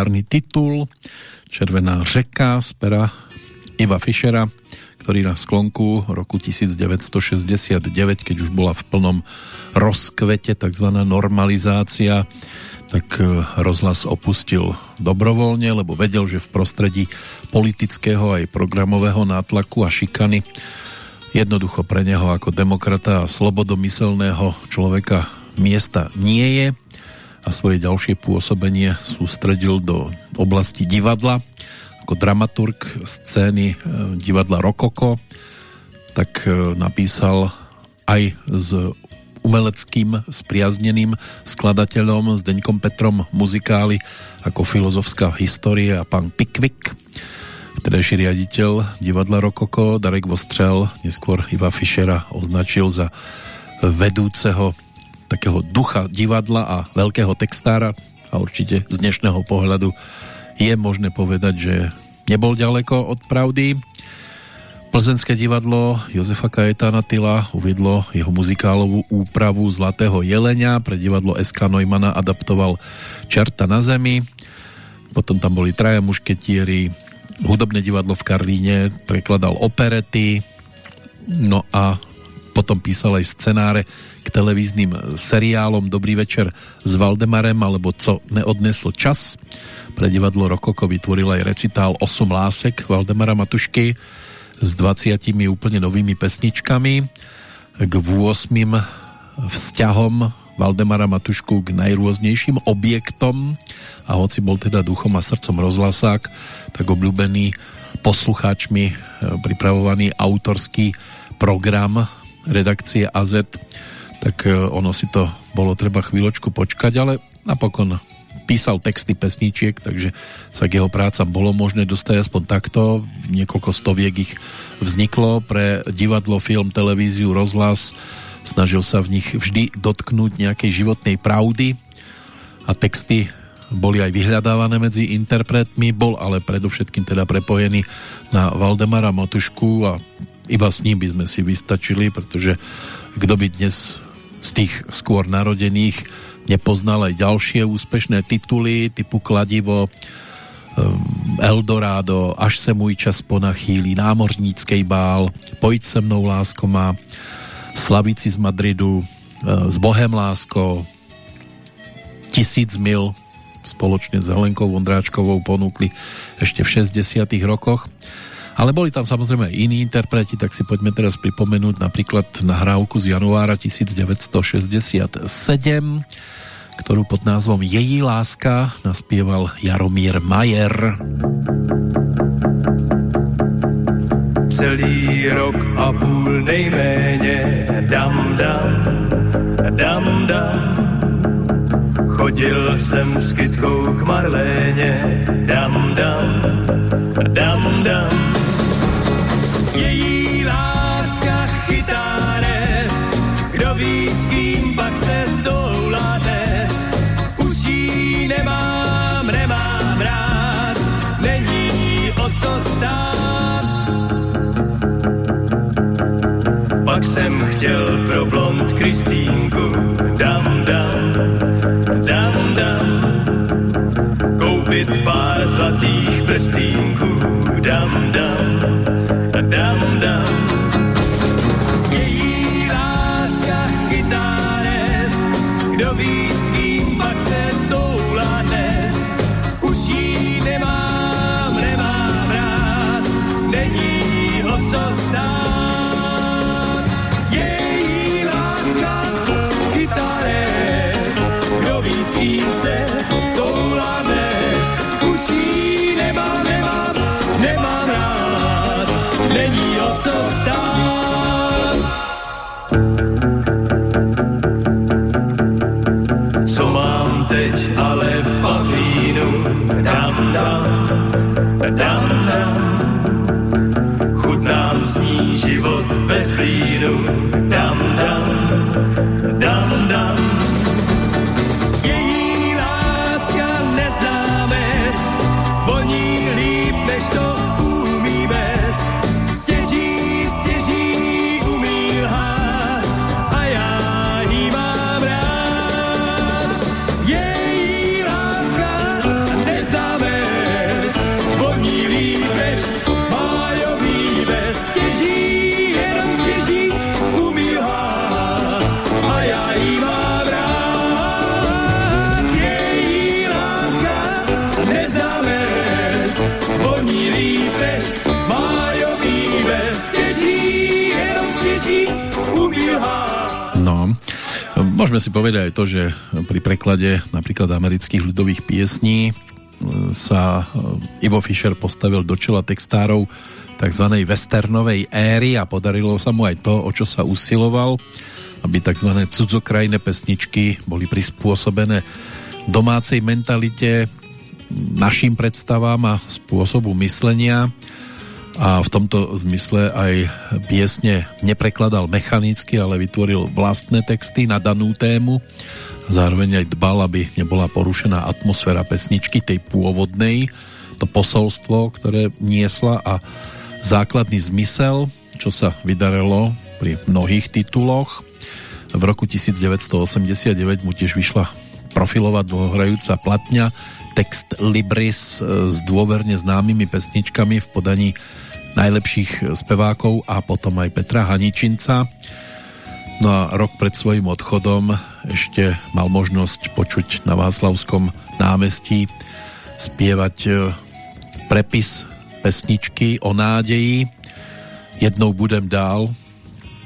legendárny titul Červená řeka z pera Iva Fischera, ktorý na sklonku roku 1969, keď už bola v plnom rozkvete tzv. normalizácia, tak e, rozhlas opustil dobrovoľne, lebo vedel, že v prostredí politického aj programového nátlaku a šikany jednoducho pre neho ako demokrata a slobodomyselného človeka miesta nie je a svoje ďalšie pôsobenie sústredil do oblasti divadla. Ako dramaturg scény e, divadla Rokoko tak e, napísal aj s umeleckým spriazneným skladateľom Zdeňkom Petrom muzikály ako filozofská história a pán Pikvik. Vtedajší riaditeľ divadla Rokoko Darek Vostřel neskôr Iva Fischera označil za vedúceho takého ducha divadla a veľkého textára a určite z dnešného pohľadu je možné povedať, že nebol ďaleko od pravdy Plzenské divadlo Jozefa Kajetána Tyla uvidlo jeho muzikálovú úpravu Zlatého jelenia. Pre divadlo SK Neumana adaptoval Čerta na zemi. Potom tam boli traja mušketieri. Hudobné divadlo v Karlíne prekladal operety. No a potom písal aj scenáre k televíznym seriálom Dobrý večer s Valdemarem alebo Co neodnesl čas. Pre divadlo Rokoko vytvoril aj recitál Osm lásek Valdemara Matušky s 20 úplne novými pesničkami k 8 vzťahom Valdemara Matušku k najrôznejším objektom a hoci bol teda duchom a srdcom rozhlasák, tak obľúbený poslucháčmi e, pripravovaný autorský program redakcie AZ, tak e, ono si to bolo treba chvíľočku počkať, ale napokon písal texty pesničiek, takže sa k jeho prácam bolo možné dostať aspoň takto. Niekoľko stoviek ich vzniklo pre divadlo, film, televíziu, rozhlas. Snažil sa v nich vždy dotknúť nejakej životnej pravdy a texty boli aj vyhľadávané medzi interpretmi, bol ale predovšetkým teda prepojený na Valdemara Motušku a iba s ním by sme si vystačili, pretože kto by dnes z tých skôr narodených nepoznal aj ďalšie úspešné tituly typu Kladivo, um, Eldorado, Až se můj čas ponachýlí, Námořníckej bál, Pojď se mnou lásko má, Slavíci z Madridu, uh, S Bohem lásko, Tisíc mil spoločne s Helenkou Vondráčkovou ponúkli ešte v 60 rokoch. Ale boli tam samozrejme aj iní interpreti, tak si poďme teraz pripomenúť napríklad nahrávku z januára 1967 ktorú pod názvom Její láska naspieval Jaromír Majer. Celý rok a půl nejméně dam dam, dam dam. Chodil jsem s kytkou k Marléně, dam dam, dam dam. Její láska chytá dnes, kdo ví, s kým pak se doulá dnes. Už jí nemám, nemám rád, není o co stát. Pak jsem chtěl pro blond Kristýnku, dam, zlatých prstínků, dam, dam, be, you know. Môžeme si povedať aj to, že pri preklade napríklad amerických ľudových piesní e, sa e, Ivo Fischer postavil do čela textárov tzv. westernovej éry a podarilo sa mu aj to, o čo sa usiloval, aby tzv. cudzokrajné pesničky boli prispôsobené domácej mentalite, našim predstavám a spôsobu myslenia a v tomto zmysle aj piesne neprekladal mechanicky, ale vytvoril vlastné texty na danú tému. Zároveň aj dbal, aby nebola porušená atmosféra pesničky, tej pôvodnej, to posolstvo, ktoré niesla a základný zmysel, čo sa vydarilo pri mnohých tituloch. V roku 1989 mu tiež vyšla profilová dlhohrajúca platňa text Libris s dôverne známymi pesničkami v podaní najlepších spevákov a potom aj Petra Haničinca. No a rok pred svojim odchodom ešte mal možnosť počuť na Václavskom námestí spievať e, prepis pesničky o nádeji. Jednou budem dál.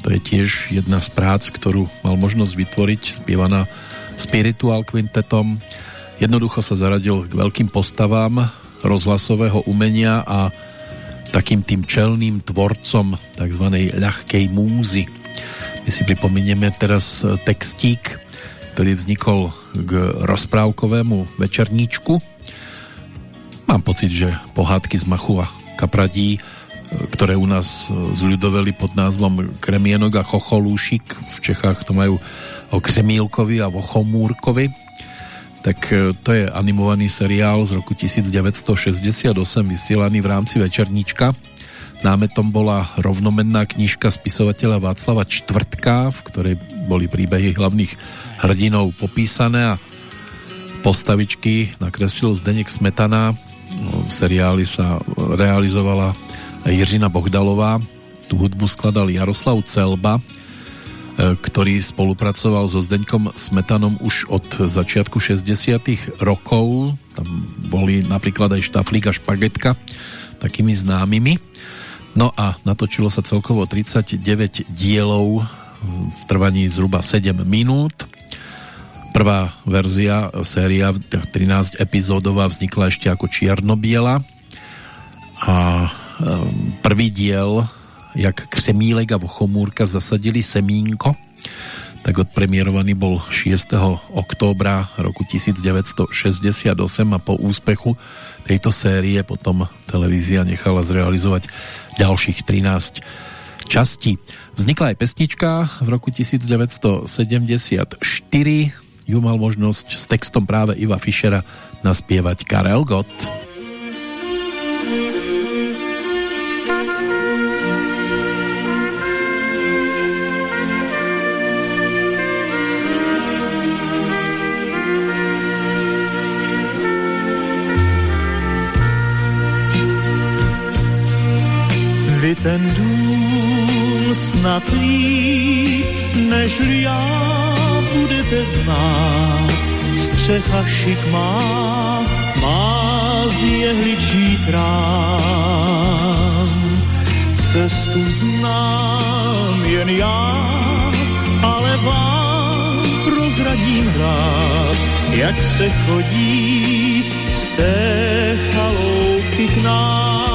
To je tiež jedna z prác, ktorú mal možnosť vytvoriť spievaná Spiritual Quintetom. Jednoducho sa zaradil k veľkým postavám rozhlasového umenia a takým tým čelným tvorcom tzv. ľahkej múzy. My si pripomenieme teraz textík, ktorý vznikol k rozprávkovému večerníčku. Mám pocit, že pohádky z Machu a Kapradí, ktoré u nás zľudoveli pod názvom Kremienok a Chocholúšik, v Čechách to majú o Křemílkovi a Vochomúrkovi, tak e, to je animovaný seriál z roku 1968 vysielaný v rámci Večerníčka. Námetom bola rovnomenná knižka spisovateľa Václava Čtvrtka, v ktorej boli príbehy hlavných hrdinov popísané a postavičky nakreslil Zdeněk Smetana. V seriáli sa realizovala Jiřina Bohdalová, tú hudbu skladal Jaroslav Celba, ktorý spolupracoval so Zdeňkom Smetanom už od začiatku 60 rokov. Tam boli napríklad aj Štaflík a Špagetka takými známymi. No a natočilo sa celkovo 39 dielov v trvaní zhruba 7 minút. Prvá verzia, séria 13 epizódová vznikla ešte ako čiernobiela a prvý diel jak Křemílek a Vochomúrka zasadili semínko, tak odpremierovaný bol 6. októbra roku 1968 a po úspechu tejto série potom televízia nechala zrealizovať ďalších 13 častí. Vznikla aj pesnička v roku 1974 ju mal možnosť s textom práve Iva Fischera naspievať Karel Gott. Než já budete znát. Střecha šik má, má z jehličí krám. Cestu znám jen já, ale vám prozradím rád, jak se chodí z té chaloupky k nám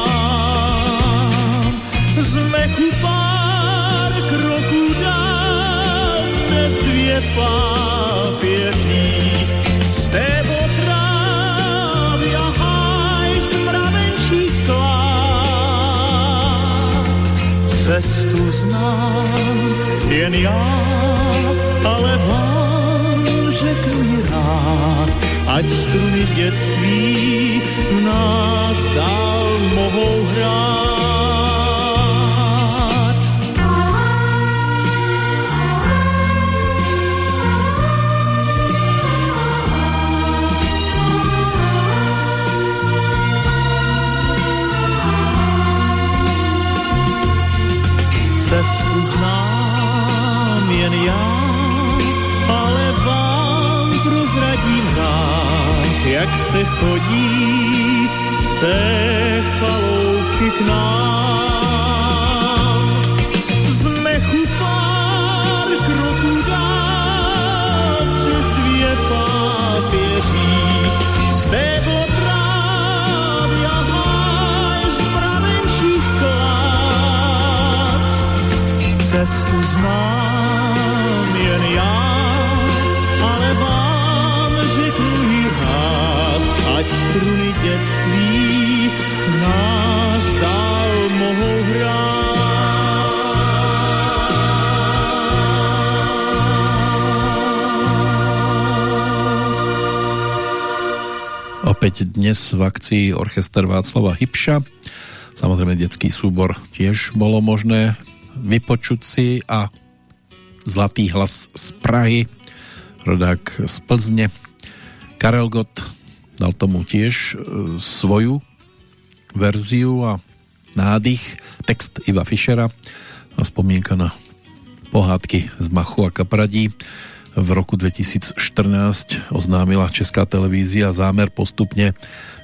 pápěří. Z té trávy a háj z mravenčích Cestu znám jen já, ale vám řeknu rád, ať struny dětství v nás dál mohou hrát. jak se chodí z té chalouky k nám. Z mechu pár kroků dál přes dvě pápěří z té Cestu znám. Struny dětství nás dál mohou Opäť dnes v akcii Orchester Václava Hybša. Samozrejme, detský súbor tiež bolo možné vypočuť si a Zlatý hlas z Prahy, rodák z Plzne. Karel Gott dal tomu tiež e, svoju verziu a nádych, text Iva Fischera a spomienka na pohádky z Machu a Kapradí. V roku 2014 oznámila Česká televízia zámer postupne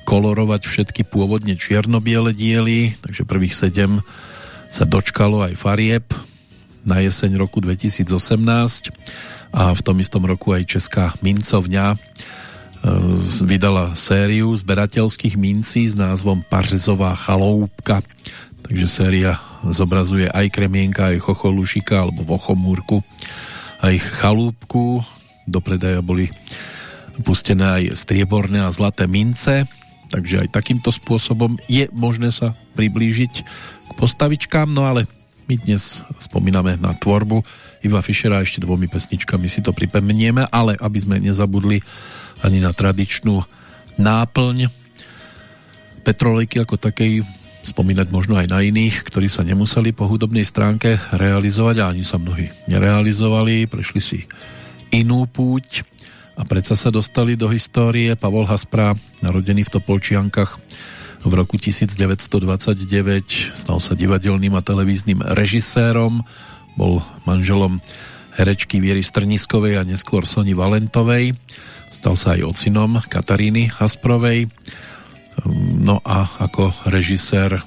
kolorovať všetky pôvodne čierno-biele diely, takže prvých sedem sa dočkalo aj farieb na jeseň roku 2018 a v tom istom roku aj Česká mincovňa vydala sériu zberateľských mincí s názvom Pařezová chaloupka. Takže séria zobrazuje aj kremienka, aj chocholušika alebo vochomúrku aj chalúbku. Do predaja boli pustené aj strieborné a zlaté mince, takže aj takýmto spôsobom je možné sa priblížiť k postavičkám, no ale my dnes spomíname na tvorbu Iva Fischera ešte dvomi pesničkami si to pripomenieme, ale aby sme nezabudli ani na tradičnú náplň Petrolejky ako takej spomínať možno aj na iných, ktorí sa nemuseli po hudobnej stránke realizovať a ani sa mnohí nerealizovali, prešli si inú púť a predsa sa dostali do histórie. Pavol Haspra, narodený v Topolčiankach v roku 1929, stal sa divadelným a televíznym režisérom, bol manželom herečky Viery Strniskovej a neskôr Sony Valentovej. Stal sa aj ocinom Kataríny Hasprovej No a ako režisér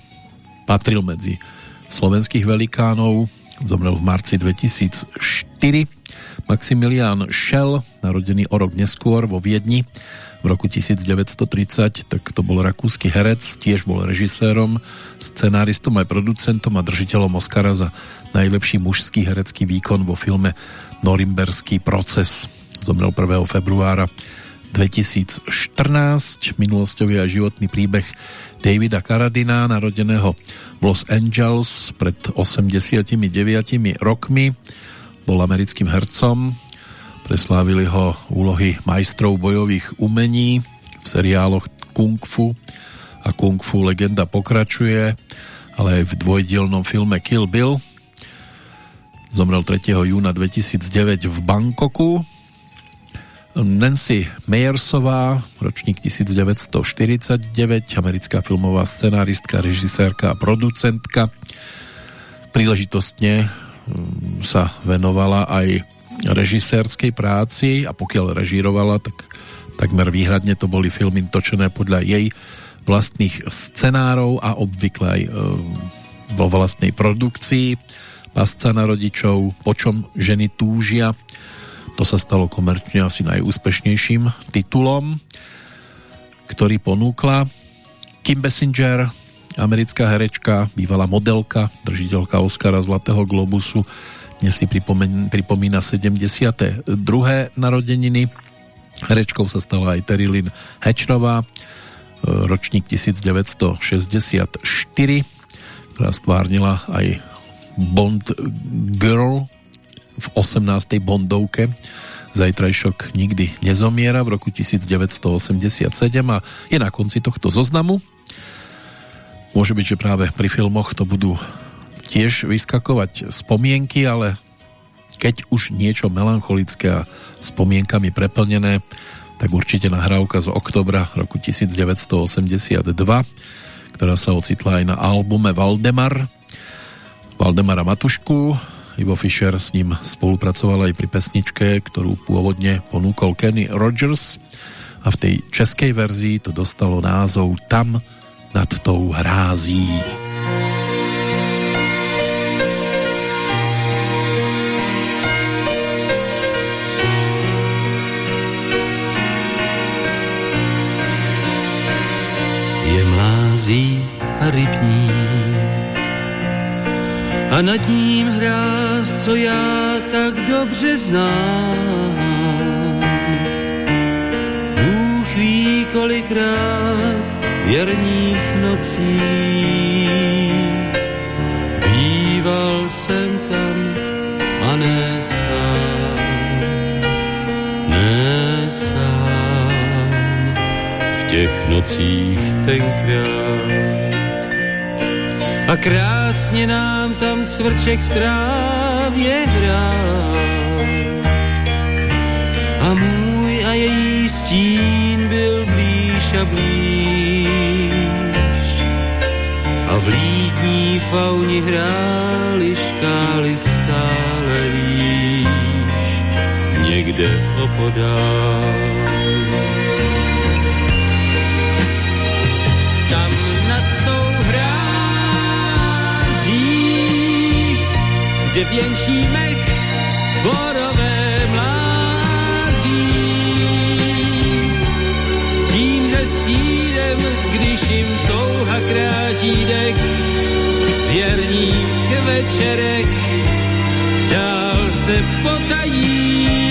patril medzi slovenských velikánov, zomrel v marci 2004. Maximilian Schell, narodený o rok neskôr vo Viedni v roku 1930, tak to bol rakúsky herec, tiež bol režisérom, scenáristom aj producentom a držiteľom Oscara za najlepší mužský herecký výkon vo filme Norimberský proces. Zomrel 1. februára 2014. Minulosťový a životný príbeh Davida Karadina, narodeného v Los Angeles pred 89 rokmi. Bol americkým hercom. Preslávili ho úlohy majstrov bojových umení v seriáloch Kung Fu a Kung Fu legenda pokračuje, ale aj v dvojdielnom filme Kill Bill. Zomrel 3. júna 2009 v Bangkoku Nancy Meyersová, ročník 1949, americká filmová scenáristka, režisérka a producentka. Príležitostne mm, sa venovala aj režisérskej práci a pokiaľ režírovala, tak takmer výhradne to boli filmy točené podľa jej vlastných scenárov a obvykle aj e, vo vlastnej produkcii. Pasca na rodičov, po čom ženy túžia, to sa stalo komerčne asi najúspešnejším titulom, ktorý ponúkla Kim Bessinger, americká herečka, bývalá modelka, držiteľka Oscara Zlatého Globusu, dnes si pripomína 72. narodeniny. Herečkou sa stala aj Terilyn Hečrová, ročník 1964, ktorá stvárnila aj Bond Girl v 18. Bondovke Zajtrajšok nikdy nezomiera v roku 1987 a je na konci tohto zoznamu. Môže byť, že práve pri filmoch to budú tiež vyskakovať spomienky, ale keď už niečo melancholické a spomienkami preplnené, tak určite nahrávka z oktobra roku 1982, ktorá sa ocitla aj na albume Valdemar Valdemara Matušku Ivo Fischer s ním spolupracoval aj pri pesničke, ktorú pôvodne ponúkol Kenny Rogers a v tej českej verzii to dostalo názov Tam nad tou hrází. Je mlází a rybník a nad ním hráz, co já tak dobře znám. Bůh ví kolikrát věrných nocí býval jsem tam a ne sám, v těch nocích tenkrát. A krásně nám tam cvrček v trávě hrál. A můj a její stín byl blíž a blíž. A v lítní fauni hráli škály stále výš, někde opodál. Kde věnčí mech borové mlází. Stín ze když jim touha krátí dech, v jarních večerech dál se potají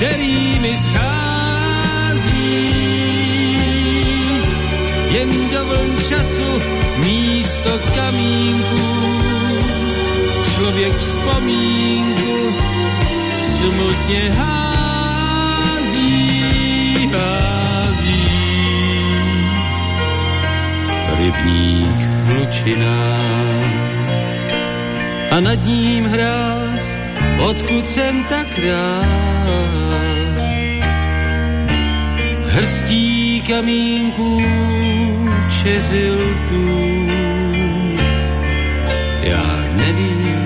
který mi schází. Jen do vln času místo kamínku, člověk vzpomínku smutně hází, hází. Rybník v lučinách a nad ním hráz, odkud jsem tak rád. Hrstí kamínků čeřil tu. Já nevím,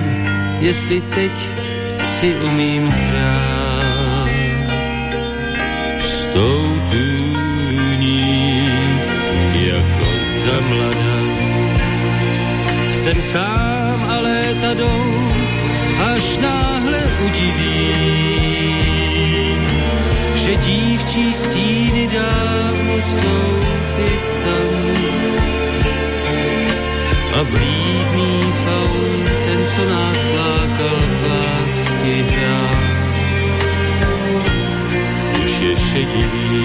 jestli teď si umím hrát s tou tůní jako za mladá. Jsem sám a léta až náhle udiví, že dívčí stíny dávno jsou ty tam. A vlídný faun, ten, co nás lákal k lásky hrá, už je šedivý.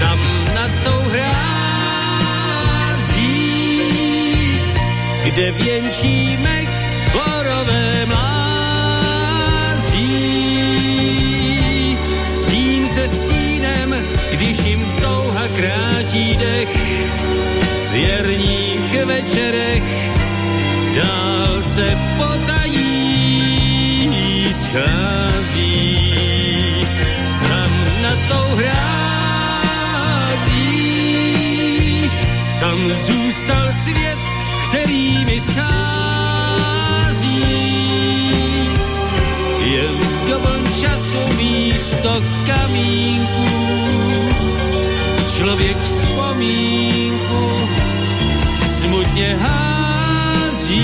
Tam nad tou hrází, kde věnčí mech krátí dech, v jarních večerech dál se potají, schází. Tam nad tou hrází, tam zůstal svět, který mi schází. Jen do času místo kamínku, člověk vzpomínku smutně hází,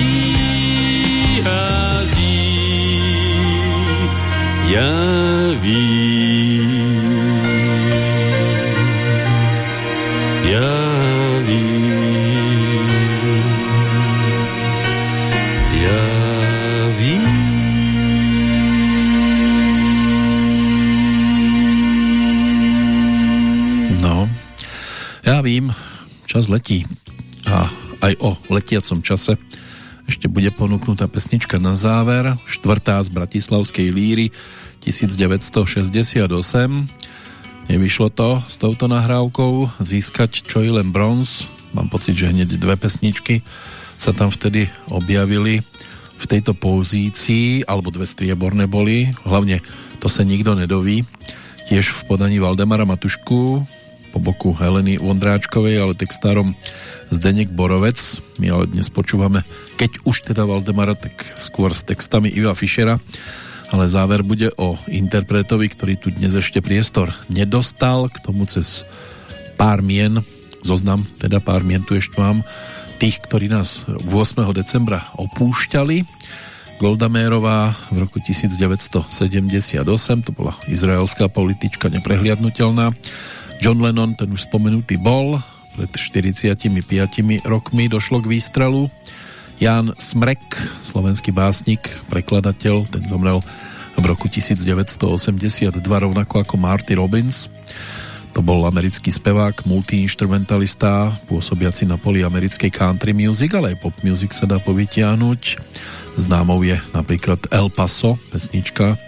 hází. Já vím, čas letí a aj o letiacom čase ešte bude ponúknutá pesnička na záver, štvrtá z Bratislavskej líry 1968. Nevyšlo to s touto nahrávkou získať čo i len bronz. Mám pocit, že hneď dve pesničky sa tam vtedy objavili v tejto pozícii, alebo dve strieborné boli. Hlavne to sa nikto nedoví. Tiež v podaní Valdemara Matušku po boku Heleny Vondráčkovej, ale textárom Zdeněk Borovec. My ale dnes počúvame, keď už teda Valdemara, tak skôr s textami Iva Fischera, ale záver bude o interpretovi, ktorý tu dnes ešte priestor nedostal, k tomu cez pár mien, zoznam, teda pár mien tu ešte mám, tých, ktorí nás 8. decembra opúšťali. Goldamérová v roku 1978, to bola izraelská politička neprehliadnutelná. John Lennon, ten už spomenutý bol, pred 45 rokmi došlo k výstrelu. Jan Smrek, slovenský básnik, prekladateľ, ten zomrel v roku 1982 rovnako ako Marty Robbins. To bol americký spevák, multiinstrumentalista, pôsobiaci na poli americkej country music, ale aj pop music sa dá povytiahnuť. Známou je napríklad El Paso, pesnička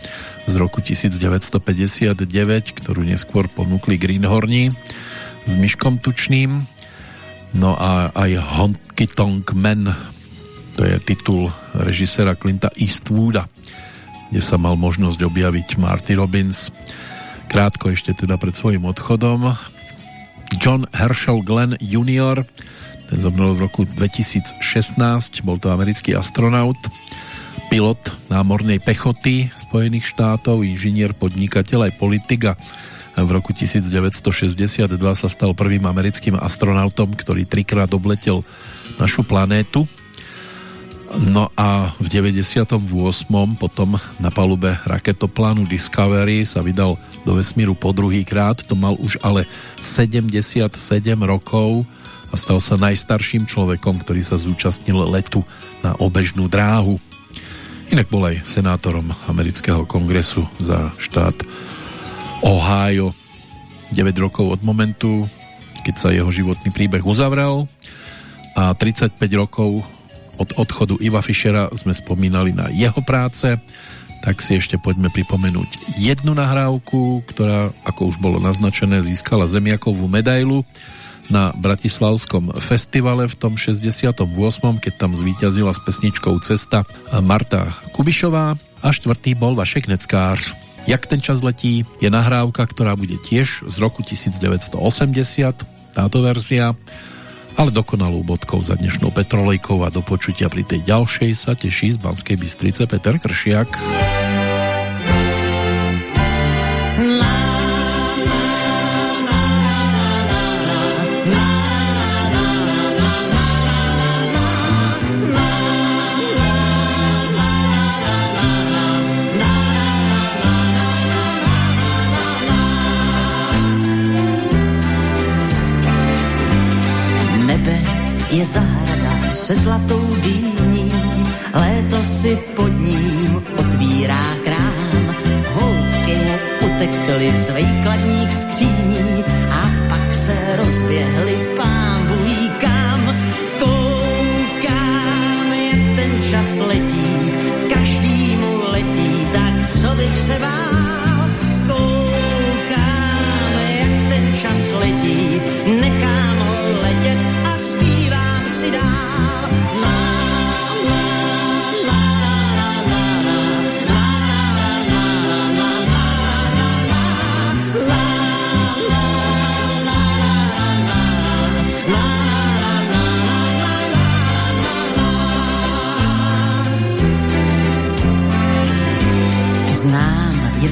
z roku 1959, ktorú neskôr ponúkli Greenhorni s Myškom Tučným. No a aj Honky Tonk Man, to je titul režisera Clinta Eastwooda, kde sa mal možnosť objaviť Marty Robbins krátko ešte teda pred svojim odchodom. John Herschel Glenn Jr., ten zomrel v roku 2016, bol to americký astronaut, pilot námornej pechoty Spojených štátov, inžinier, podnikateľ aj politik a v roku 1962 sa stal prvým americkým astronautom, ktorý trikrát obletel našu planétu. No a v 98. potom na palube raketoplánu Discovery sa vydal do vesmíru po druhý krát, to mal už ale 77 rokov a stal sa najstarším človekom, ktorý sa zúčastnil letu na obežnú dráhu. Inak bol aj senátorom amerického kongresu za štát Ohio. 9 rokov od momentu, keď sa jeho životný príbeh uzavrel. A 35 rokov od odchodu Iva Fischera sme spomínali na jeho práce, tak si ešte poďme pripomenúť jednu nahrávku, ktorá, ako už bolo naznačené, získala zemiakovú medailu na Bratislavskom festivale v tom 68. keď tam zvíťazila s pesničkou Cesta Marta Kubišová a štvrtý bol Vašek Neckár. Jak ten čas letí je nahrávka, ktorá bude tiež z roku 1980, táto verzia ale dokonalou bodkou za dnešnou Petrolejkou a do počutia pri tej ďalšej sa teší z Banskej Bystrice Peter Kršiak. Zahrada se zlatou dýní, léto si pod ním otvírá krám. Holky mu utekly z vejkladních skříní a pak se rozběhly pán bují kam. Koukám, jak ten čas letí, každý mu letí, tak co bych se bál.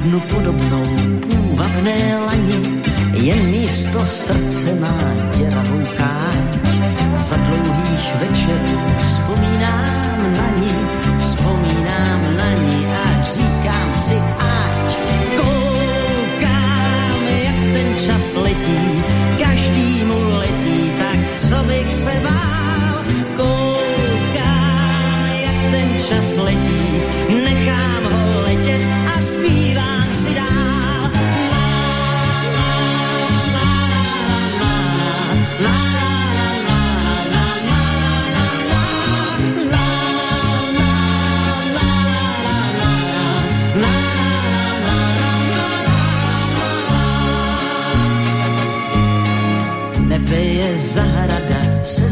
Jednu podobnou půvabné lani, jen místo srdce má děravou káť. Za dlouhých večerů vzpomínám na ní, vzpomínám na ní a říkám si ať. Koukám, jak ten čas letí, každý mu letí, tak co bych se bál. Koukám, jak ten čas letí,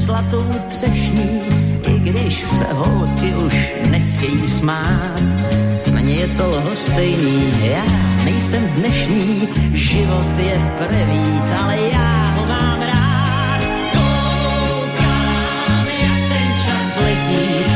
zlatou třešní, i když se holky už nechtějí smát mně je to lhostejný, já nejsem dnešní, život je prevít, ale já ho mám rád. Koukám, jak ten čas letí,